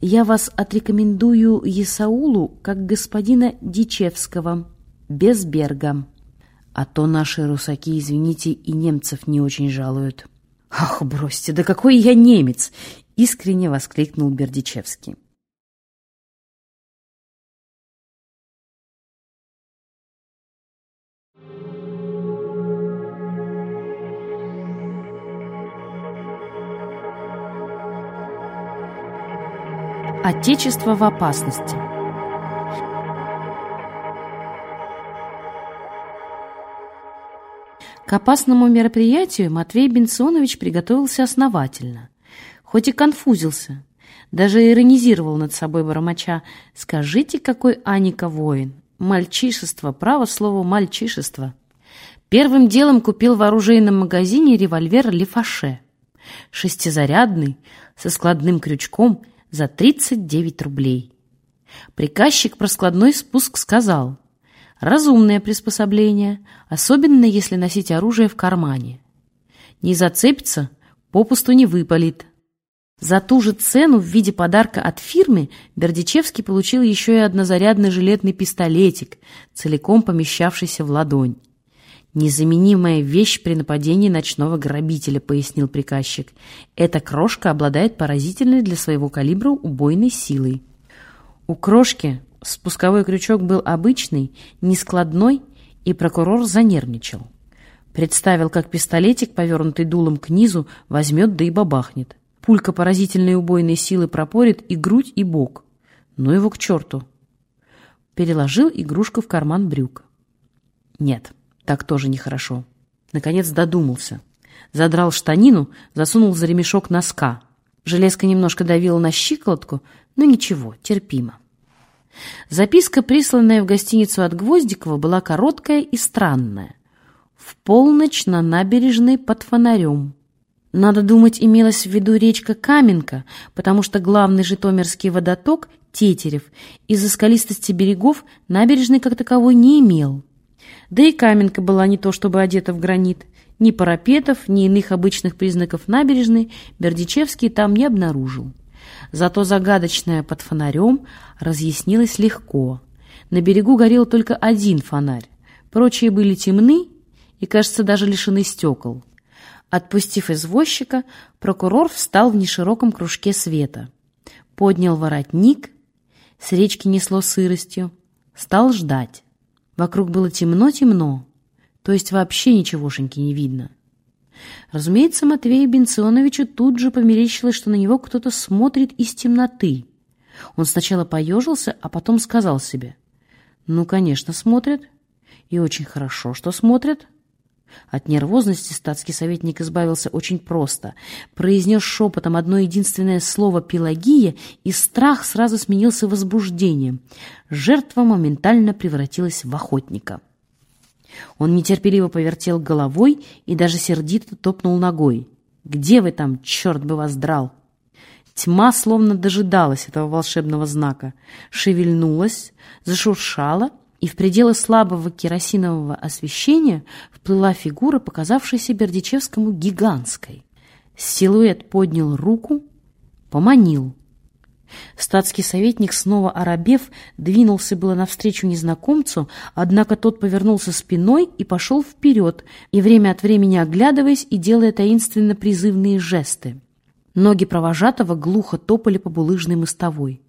я вас отрекомендую Есаулу как господина Дичевского, без Берга. А то наши русаки, извините, и немцев не очень жалуют. «Ах, бросьте, да какой я немец!» — искренне воскликнул Бердичевский. Отечество в опасности. К опасному мероприятию Матвей Бенсонович приготовился основательно, хоть и конфузился, даже иронизировал над собой бормоча «Скажите, какой Аника воин! Мальчишество, право слово мальчишество!» Первым делом купил в оружейном магазине револьвер «Лефаше», шестизарядный, со складным крючком за 39 рублей. Приказчик про складной спуск сказал. Разумное приспособление, особенно если носить оружие в кармане. Не зацепится, попусту не выпалит. За ту же цену в виде подарка от фирмы Бердичевский получил еще и однозарядный жилетный пистолетик, целиком помещавшийся в ладонь. «Незаменимая вещь при нападении ночного грабителя», — пояснил приказчик. «Эта крошка обладает поразительной для своего калибра убойной силой». У крошки спусковой крючок был обычный, нескладной, и прокурор занервничал. Представил, как пистолетик, повернутый дулом к низу, возьмет да и бабахнет. Пулька поразительной убойной силы пропорит и грудь, и бок. Ну его к черту. Переложил игрушку в карман брюк. Нет, так тоже нехорошо. Наконец додумался. Задрал штанину, засунул за ремешок носка. Железка немножко давила на щиколотку, но ничего, терпимо. Записка, присланная в гостиницу от Гвоздикова, была короткая и странная. В полночь на набережной под фонарем. Надо думать, имелась в виду речка Каменка, потому что главный житомирский водоток, Тетерев, из-за скалистости берегов набережной как таковой не имел. Да и Каменка была не то чтобы одета в гранит. Ни парапетов, ни иных обычных признаков набережной Бердичевский там не обнаружил. Зато загадочное под фонарем разъяснилось легко. На берегу горел только один фонарь. Прочие были темны и, кажется, даже лишены стекол. Отпустив извозчика, прокурор встал в нешироком кружке света. Поднял воротник, с речки несло сыростью, стал ждать. Вокруг было темно-темно, то есть вообще ничегошеньки не видно. Разумеется, Матвею Бенционовичу тут же померещилось, что на него кто-то смотрит из темноты. Он сначала поежился, а потом сказал себе, «Ну, конечно, смотрят, и очень хорошо, что смотрят». От нервозности статский советник избавился очень просто. Произнес шепотом одно единственное слово «пелагия», и страх сразу сменился возбуждением. Жертва моментально превратилась в охотника. Он нетерпеливо повертел головой и даже сердито топнул ногой. «Где вы там, черт бы вас драл?» Тьма словно дожидалась этого волшебного знака, шевельнулась, зашуршала, и в пределы слабого керосинового освещения вплыла фигура, показавшаяся Бердичевскому гигантской. Силуэт поднял руку, поманил. Статский советник, снова оробев, двинулся было навстречу незнакомцу, однако тот повернулся спиной и пошел вперед, и время от времени оглядываясь и делая таинственно призывные жесты. Ноги провожатого глухо топали по булыжной мостовой.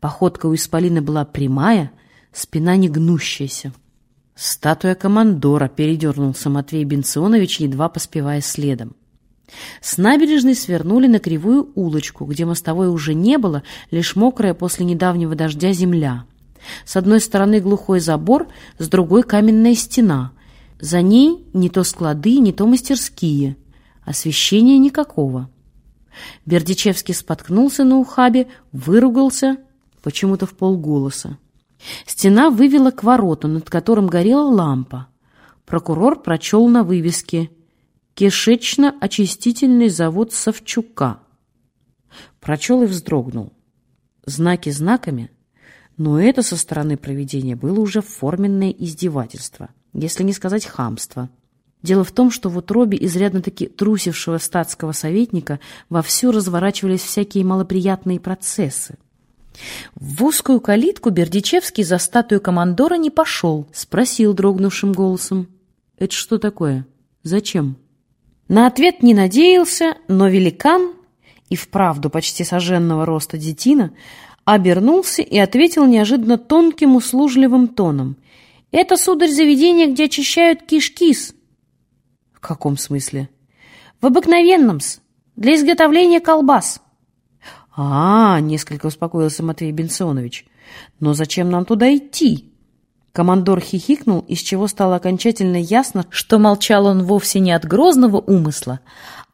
Походка у исполина была прямая, спина не гнущаяся. Статуя командора передернулся Матвей Бенционович, едва поспевая следом. С набережной свернули на кривую улочку, где мостовой уже не было, лишь мокрая после недавнего дождя земля. С одной стороны глухой забор, с другой каменная стена. За ней не то склады, не то мастерские. Освещения никакого. Бердичевский споткнулся на ухабе, выругался, почему-то в полголоса. Стена вывела к вороту, над которым горела лампа. Прокурор прочел на вывеске «Кишечно-очистительный завод Савчука». Прочел и вздрогнул. Знаки знаками, но это со стороны проведения было уже форменное издевательство, если не сказать хамство. Дело в том, что в утробе изрядно-таки трусившего статского советника вовсю разворачивались всякие малоприятные процессы. В узкую калитку Бердичевский за статую командора не пошел, спросил дрогнувшим голосом. «Это что такое? Зачем?» На ответ не надеялся, но великан, и вправду почти соженного роста детина, обернулся и ответил неожиданно тонким услужливым тоном. «Это, сударь, заведение, где очищают кишкис». «В каком смысле?» «В обыкновенном-с, для изготовления колбас». «А, — несколько успокоился Матвей Бенсонович, — но зачем нам туда идти?» Командор хихикнул, из чего стало окончательно ясно, что молчал он вовсе не от грозного умысла,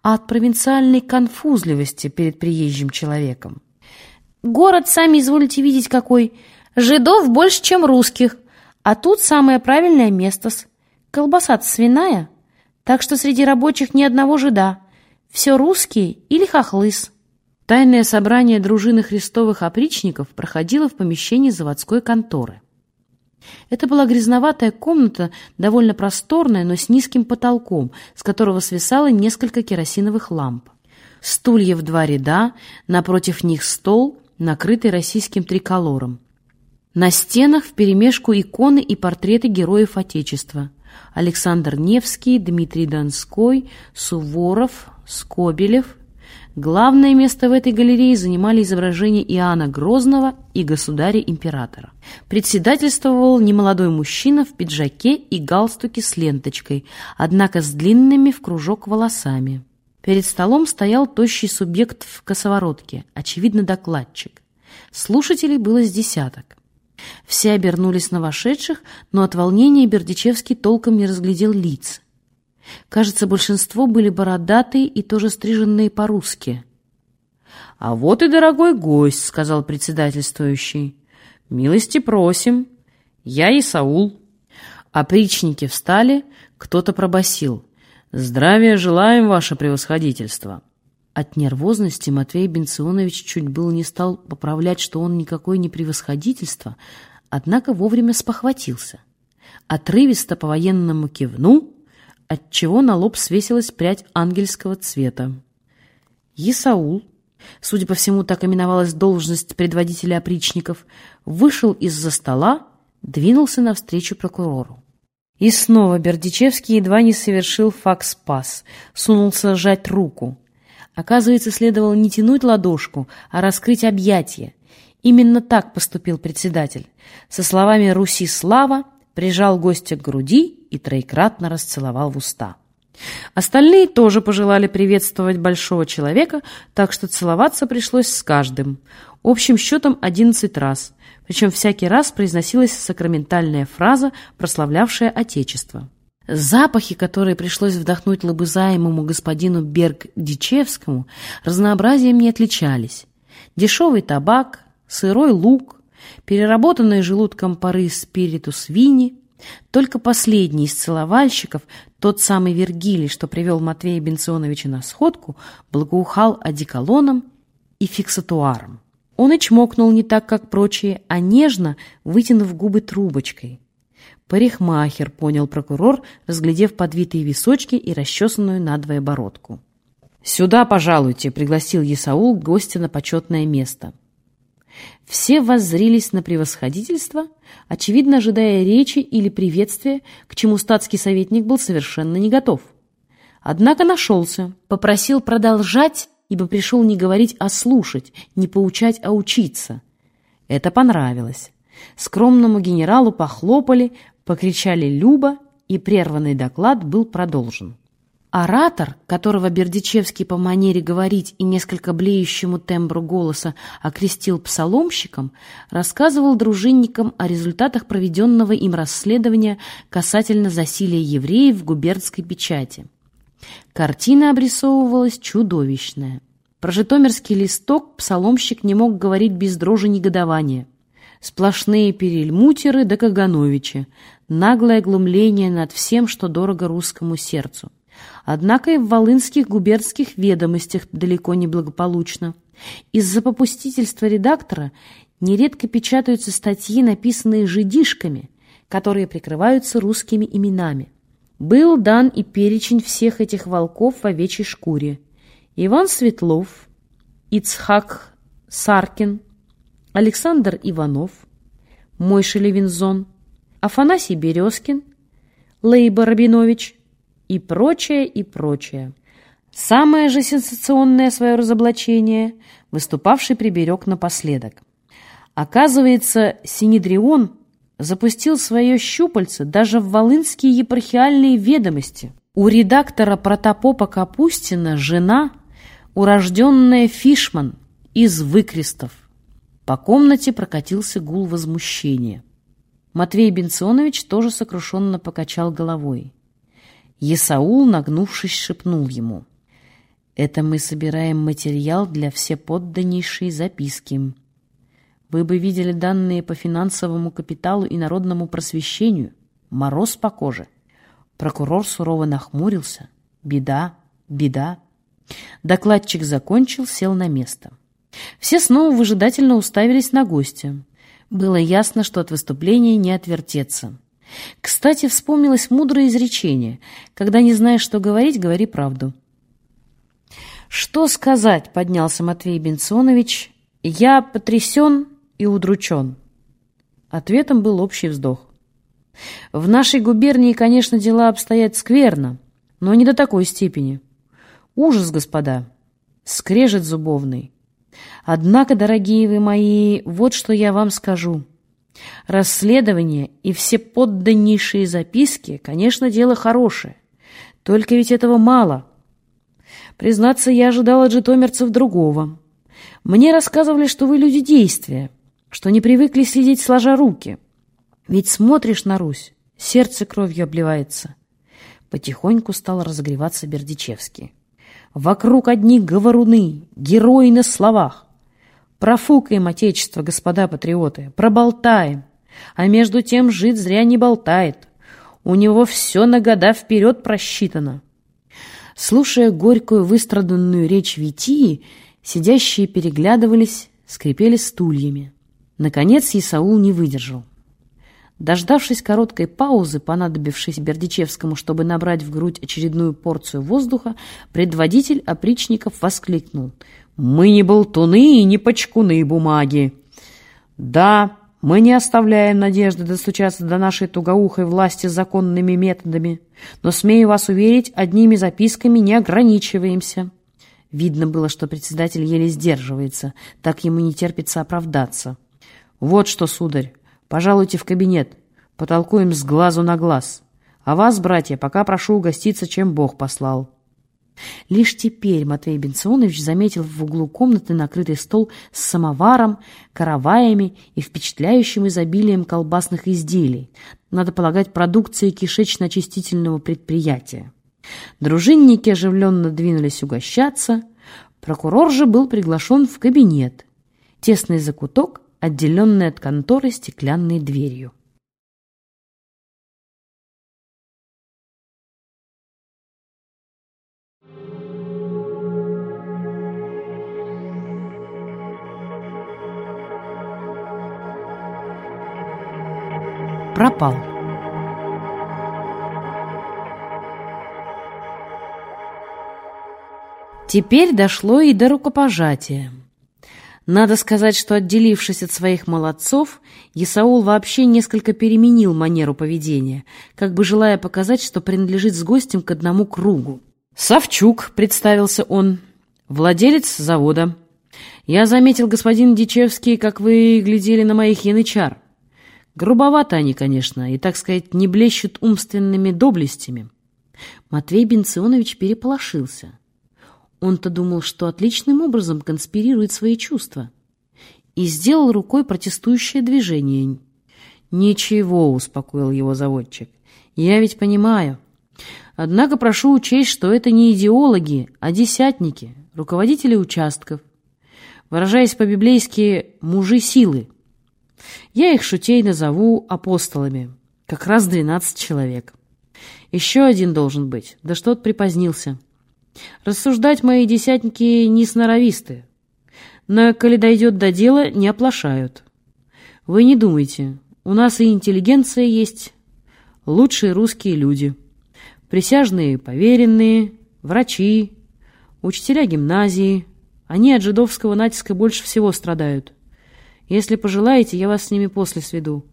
а от провинциальной конфузливости перед приезжим человеком. «Город, сами изволите видеть какой, жидов больше, чем русских, а тут самое правильное место -с. колбаса свиная, так что среди рабочих ни одного жида, все русские или хохлыс». Тайное собрание дружины христовых опричников проходило в помещении заводской конторы. Это была грязноватая комната, довольно просторная, но с низким потолком, с которого свисало несколько керосиновых ламп. Стулья в два ряда, напротив них стол, накрытый российским триколором. На стенах вперемешку иконы и портреты героев Отечества. Александр Невский, Дмитрий Донской, Суворов, Скобелев. Главное место в этой галерее занимали изображения Иоанна Грозного и государя-императора. Председательствовал немолодой мужчина в пиджаке и галстуке с ленточкой, однако с длинными в кружок волосами. Перед столом стоял тощий субъект в косоворотке, очевидно, докладчик. Слушателей было с десяток. Все обернулись на вошедших, но от волнения Бердичевский толком не разглядел лиц. Кажется, большинство были бородатые и тоже стриженные по-русски. — А вот и дорогой гость, — сказал председательствующий. — Милости просим. Я и Саул. Опричники встали, кто-то пробасил. «Здравия желаем, ваше превосходительство!» От нервозности Матвей Бенционович чуть было не стал поправлять, что он никакое не превосходительство, однако вовремя спохватился. Отрывисто по-военному кивнул, отчего на лоб свесилась прядь ангельского цвета. Исаул, судя по всему, так именовалась должность предводителя опричников, вышел из-за стола, двинулся навстречу прокурору. И снова Бердичевский едва не совершил факс-пас, сунулся сжать руку. Оказывается, следовало не тянуть ладошку, а раскрыть объятия. Именно так поступил председатель. Со словами «Руси слава» прижал гостя к груди и троекратно расцеловал в уста. Остальные тоже пожелали приветствовать большого человека, так что целоваться пришлось с каждым. Общим счетом одиннадцать раз – причем всякий раз произносилась сакраментальная фраза, прославлявшая Отечество. Запахи, которые пришлось вдохнуть лобызаемому господину Берг-Дичевскому, разнообразием не отличались. Дешевый табак, сырой лук, переработанные желудком пары спириту свини. Только последний из целовальщиков, тот самый Вергилий, что привел Матвея Бенционовича на сходку, благоухал одеколоном и фиксатуаром. Он и чмокнул не так, как прочие, а нежно, вытянув губы трубочкой. Парикмахер, понял прокурор, разглядев подвитые височки и расчесанную надвое бородку. «Сюда, пожалуйте», — пригласил Есаул гостя на почетное место. Все воззрились на превосходительство, очевидно ожидая речи или приветствия, к чему статский советник был совершенно не готов. Однако нашелся, попросил продолжать ибо пришел не говорить, а слушать, не поучать, а учиться. Это понравилось. Скромному генералу похлопали, покричали «Люба», и прерванный доклад был продолжен. Оратор, которого Бердичевский по манере говорить и несколько блеющему тембру голоса окрестил псаломщиком, рассказывал дружинникам о результатах проведенного им расследования касательно засилия евреев в губернской печати. Картина обрисовывалась чудовищная. Про житомирский листок псаломщик не мог говорить без дрожи негодования. Сплошные перельмутеры до Кагановича, наглое глумление над всем, что дорого русскому сердцу. Однако и в волынских губернских ведомостях далеко не благополучно. Из-за попустительства редактора нередко печатаются статьи, написанные жидишками, которые прикрываются русскими именами. Был дан и перечень всех этих волков в овечьей шкуре. Иван Светлов, Ицхак Саркин, Александр Иванов, Мойша Левинзон, Афанасий Березкин, Лейба Рабинович и прочее, и прочее. Самое же сенсационное свое разоблачение выступавший приберег напоследок. Оказывается, Синедрион запустил свое щупальце даже в волынские епархиальные ведомости. У редактора протопопа Капустина жена, урожденная Фишман из выкрестов. По комнате прокатился гул возмущения. Матвей Бенционович тоже сокрушенно покачал головой. Есаул, нагнувшись, шепнул ему. «Это мы собираем материал для всеподданнейшей записки». Вы бы видели данные по финансовому капиталу и народному просвещению. Мороз по коже. Прокурор сурово нахмурился. Беда, беда. Докладчик закончил, сел на место. Все снова выжидательно уставились на гостя. Было ясно, что от выступления не отвертеться. Кстати, вспомнилось мудрое изречение «Когда не знаешь, что говорить, говори правду». «Что сказать?» — поднялся Матвей Бенционович. «Я потрясен и удручен». Ответом был общий вздох. «В нашей губернии, конечно, дела обстоят скверно, но не до такой степени. Ужас, господа, скрежет зубовный. Однако, дорогие вы мои, вот что я вам скажу». Расследование и все подданнейшие записки, конечно, дело хорошее. Только ведь этого мало. Признаться, я ожидал от житомирцев другого. Мне рассказывали, что вы люди действия, что не привыкли сидеть сложа руки. Ведь смотришь на Русь, сердце кровью обливается. Потихоньку стал разогреваться Бердичевский. Вокруг одни говоруны, герои на словах. Профукаем Отечество, господа патриоты, проболтаем. А между тем жид зря не болтает. У него все на года вперед просчитано. Слушая горькую выстраданную речь Витии, сидящие переглядывались, скрипели стульями. Наконец Исаул не выдержал. Дождавшись короткой паузы, понадобившейся Бердичевскому, чтобы набрать в грудь очередную порцию воздуха, предводитель опричников воскликнул. Мы не болтуны и не почкуны бумаги. Да, мы не оставляем надежды достучаться до нашей тугоухой власти законными методами, но, смею вас уверить, одними записками не ограничиваемся. Видно было, что председатель еле сдерживается, так ему не терпится оправдаться. Вот что, сударь, пожалуйте в кабинет, потолкуем с глазу на глаз. А вас, братья, пока прошу угоститься, чем Бог послал. Лишь теперь Матвей Бенционович заметил в углу комнаты накрытый стол с самоваром, караваями и впечатляющим изобилием колбасных изделий, надо полагать, продукции кишечно-очистительного предприятия. Дружинники оживленно двинулись угощаться, прокурор же был приглашен в кабинет, тесный закуток, отделенный от конторы стеклянной дверью. Пропал. Теперь дошло и до рукопожатия. Надо сказать, что, отделившись от своих молодцов, Исаул вообще несколько переменил манеру поведения, как бы желая показать, что принадлежит с гостем к одному кругу. «Савчук», — представился он, — «владелец завода. Я заметил, господин Дичевский, как вы глядели на моих янычар. Грубовато они, конечно, и, так сказать, не блещут умственными доблестями. Матвей Бенционович переполошился. Он-то думал, что отличным образом конспирирует свои чувства. И сделал рукой протестующее движение. «Ничего», — успокоил его заводчик, — «я ведь понимаю. Однако прошу учесть, что это не идеологи, а десятники, руководители участков. Выражаясь по-библейски, мужи силы». Я их шутей назову апостолами. Как раз двенадцать человек. Еще один должен быть. Да что-то припозднился. Рассуждать мои десятники не сноровисты. Но, коли дойдет до дела, не оплошают. Вы не думайте. У нас и интеллигенция есть. Лучшие русские люди. Присяжные поверенные, врачи, учителя гимназии. Они от жидовского натиска больше всего страдают. Если пожелаете, я вас с ними после сведу.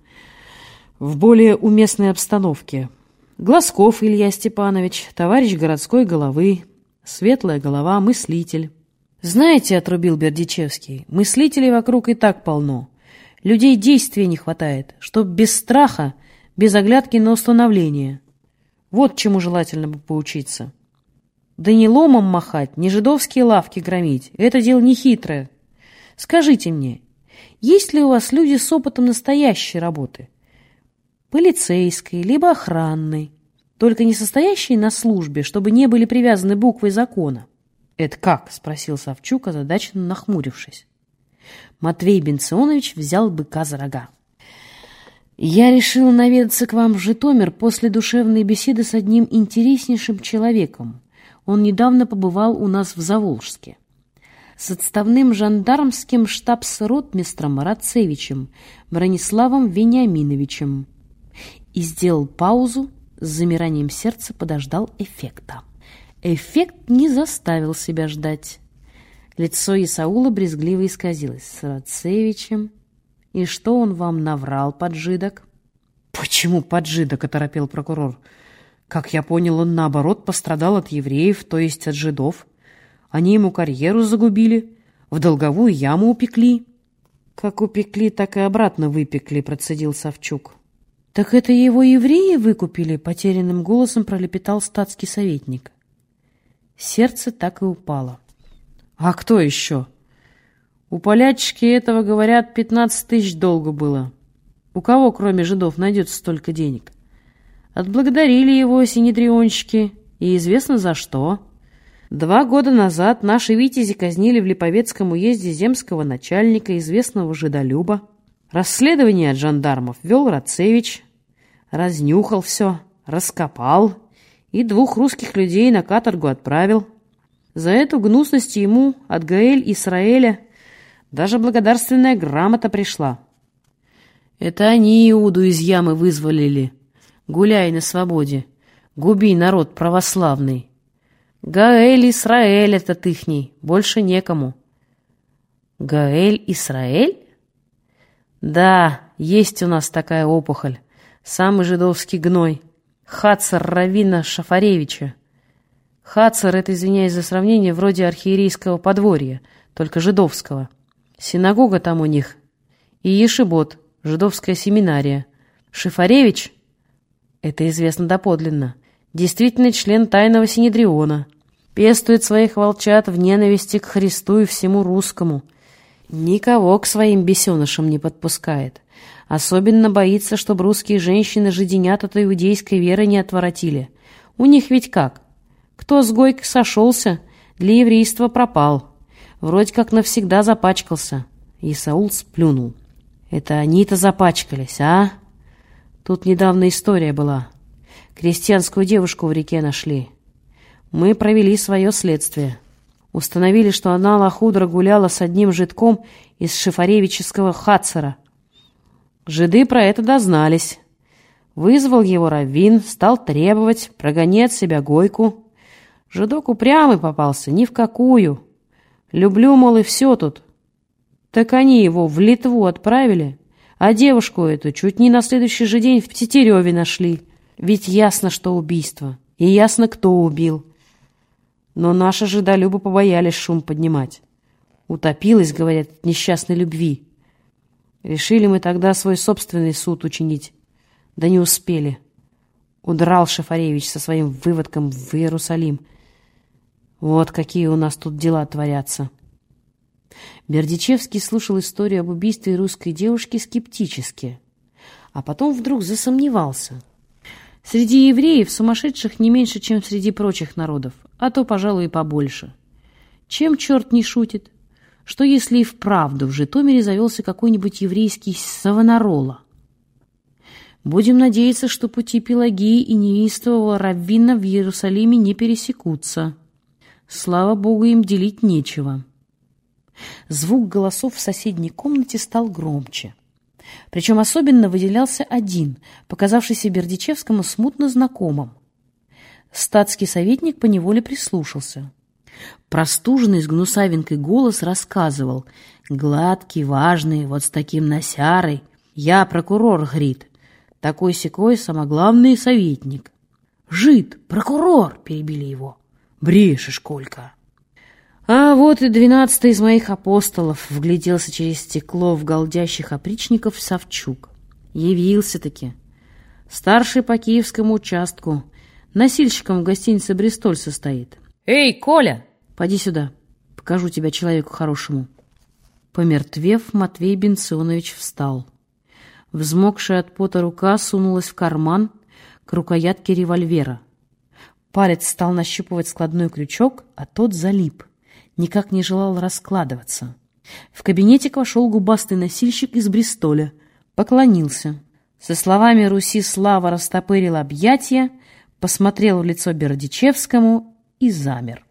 В более уместной обстановке. Глазков Илья Степанович, товарищ городской головы, светлая голова, мыслитель. Знаете, отрубил Бердичевский, мыслителей вокруг и так полно. Людей действия не хватает, чтоб без страха, без оглядки на установление. Вот чему желательно бы поучиться. Да не ломом махать, не жидовские лавки громить. Это дело не хитрое. Скажите мне, есть ли у вас люди с опытом настоящей работы? Полицейской, либо охранной. Только не состоящие на службе, чтобы не были привязаны буквой закона. «Это как?» — спросил Савчук, озадаченно нахмурившись. Матвей Бенционович взял быка за рога. «Я решил наведаться к вам в Житомир после душевной беседы с одним интереснейшим человеком, Он недавно побывал у нас в Заволжске. С отставным жандармским штабс-ротмистром Рацевичем Брониславом Вениаминовичем. И сделал паузу, с замиранием сердца подождал эффекта. Эффект не заставил себя ждать. Лицо Исаула брезгливо исказилось. С Рацевичем... И что он вам наврал, поджидок? Почему поджидок, оторопел прокурор. Как я понял, он наоборот пострадал от евреев, то есть от жидов. Они ему карьеру загубили, в долговую яму упекли. Как упекли, так и обратно выпекли, процедил Савчук. Так это его евреи выкупили, потерянным голосом пролепетал статский советник. Сердце так и упало. А кто еще? У полячки этого, говорят, пятнадцать тысяч долго было. У кого, кроме жидов, найдется столько денег? Отблагодарили его синедрионщики, и известно за что. Два года назад наши витязи казнили в Липовецком уезде земского начальника, известного жидолюба. Расследование от жандармов вел Рацевич, разнюхал все, раскопал и двух русских людей на каторгу отправил. За эту гнусность ему от Гаэль Исраэля даже благодарственная грамота пришла. Это они Иуду из ямы вызволили. Гуляй на свободе, губи народ православный. Гаэль Исраэль этот ихний, больше некому. Гаэль Исраэль? Да, есть у нас такая опухоль. Самый жидовский гной. Хацар Равина Шафаревича. Хацар — это, извиняюсь за сравнение, вроде архиерейского подворья, только жидовского. Синагога там у них. И Ешибот, жидовская семинария. Шифаревич — это известно доподлинно. Действительный член тайного Синедриона. Пестует своих волчат в ненависти к Христу и всему русскому. Никого к своим бесенышам не подпускает. Особенно боится, чтобы русские женщины жиденят от иудейской веры не отворотили. У них ведь как? Кто с Гойкой сошелся, для еврейства пропал. Вроде как навсегда запачкался. И Саул сплюнул. Это они-то запачкались, а? Тут недавно история была. Крестьянскую девушку в реке нашли. Мы провели свое следствие. Установили, что она лохудро гуляла с одним жидком из шифаревического хацера — Жиды про это дознались. Вызвал его раввин, стал требовать, прогонять себя Гойку. Жидок упрямый попался, ни в какую. Люблю, мол, и все тут. Так они его в Литву отправили, а девушку эту чуть не на следующий же день в Тетереве нашли. Ведь ясно, что убийство, и ясно, кто убил. Но наши жидолюбы побоялись шум поднимать. Утопилась, говорят, от несчастной любви. Решили мы тогда свой собственный суд учинить. Да не успели. Удрал Шафаревич со своим выводком в Иерусалим. Вот какие у нас тут дела творятся. Бердичевский слушал историю об убийстве русской девушки скептически, а потом вдруг засомневался. Среди евреев сумасшедших не меньше, чем среди прочих народов, а то, пожалуй, и побольше. Чем черт не шутит? что если и вправду в Житомире завелся какой-нибудь еврейский Савонарола? Будем надеяться, что пути Пелагии и неистового раввина в Иерусалиме не пересекутся. Слава Богу, им делить нечего. Звук голосов в соседней комнате стал громче. Причем особенно выделялся один, показавшийся Бердичевскому смутно знакомым. Статский советник поневоле прислушался. Простуженный с гнусавинкой голос рассказывал. Гладкий, важный, вот с таким носярой. Я прокурор, Грит. Такой-сякой самоглавный советник. «Жид, прокурор!» — перебили его. «Брешешь, Колька!» А вот и двенадцатый из моих апостолов вгляделся через стекло в голдящих опричников Савчук. Явился-таки. Старший по киевскому участку. Носильщиком в гостинице «Бристоль» состоит. «Эй, Коля!» «Поди сюда, покажу тебя человеку хорошему». Помертвев, Матвей Бенционович встал. Взмокшая от пота рука сунулась в карман к рукоятке револьвера. Палец стал нащупывать складной крючок, а тот залип. Никак не желал раскладываться. В кабинетик вошел губастый носильщик из Бристоля. Поклонился. Со словами «Руси слава» растопырил объятия, посмотрел в лицо Бердичевскому и замер.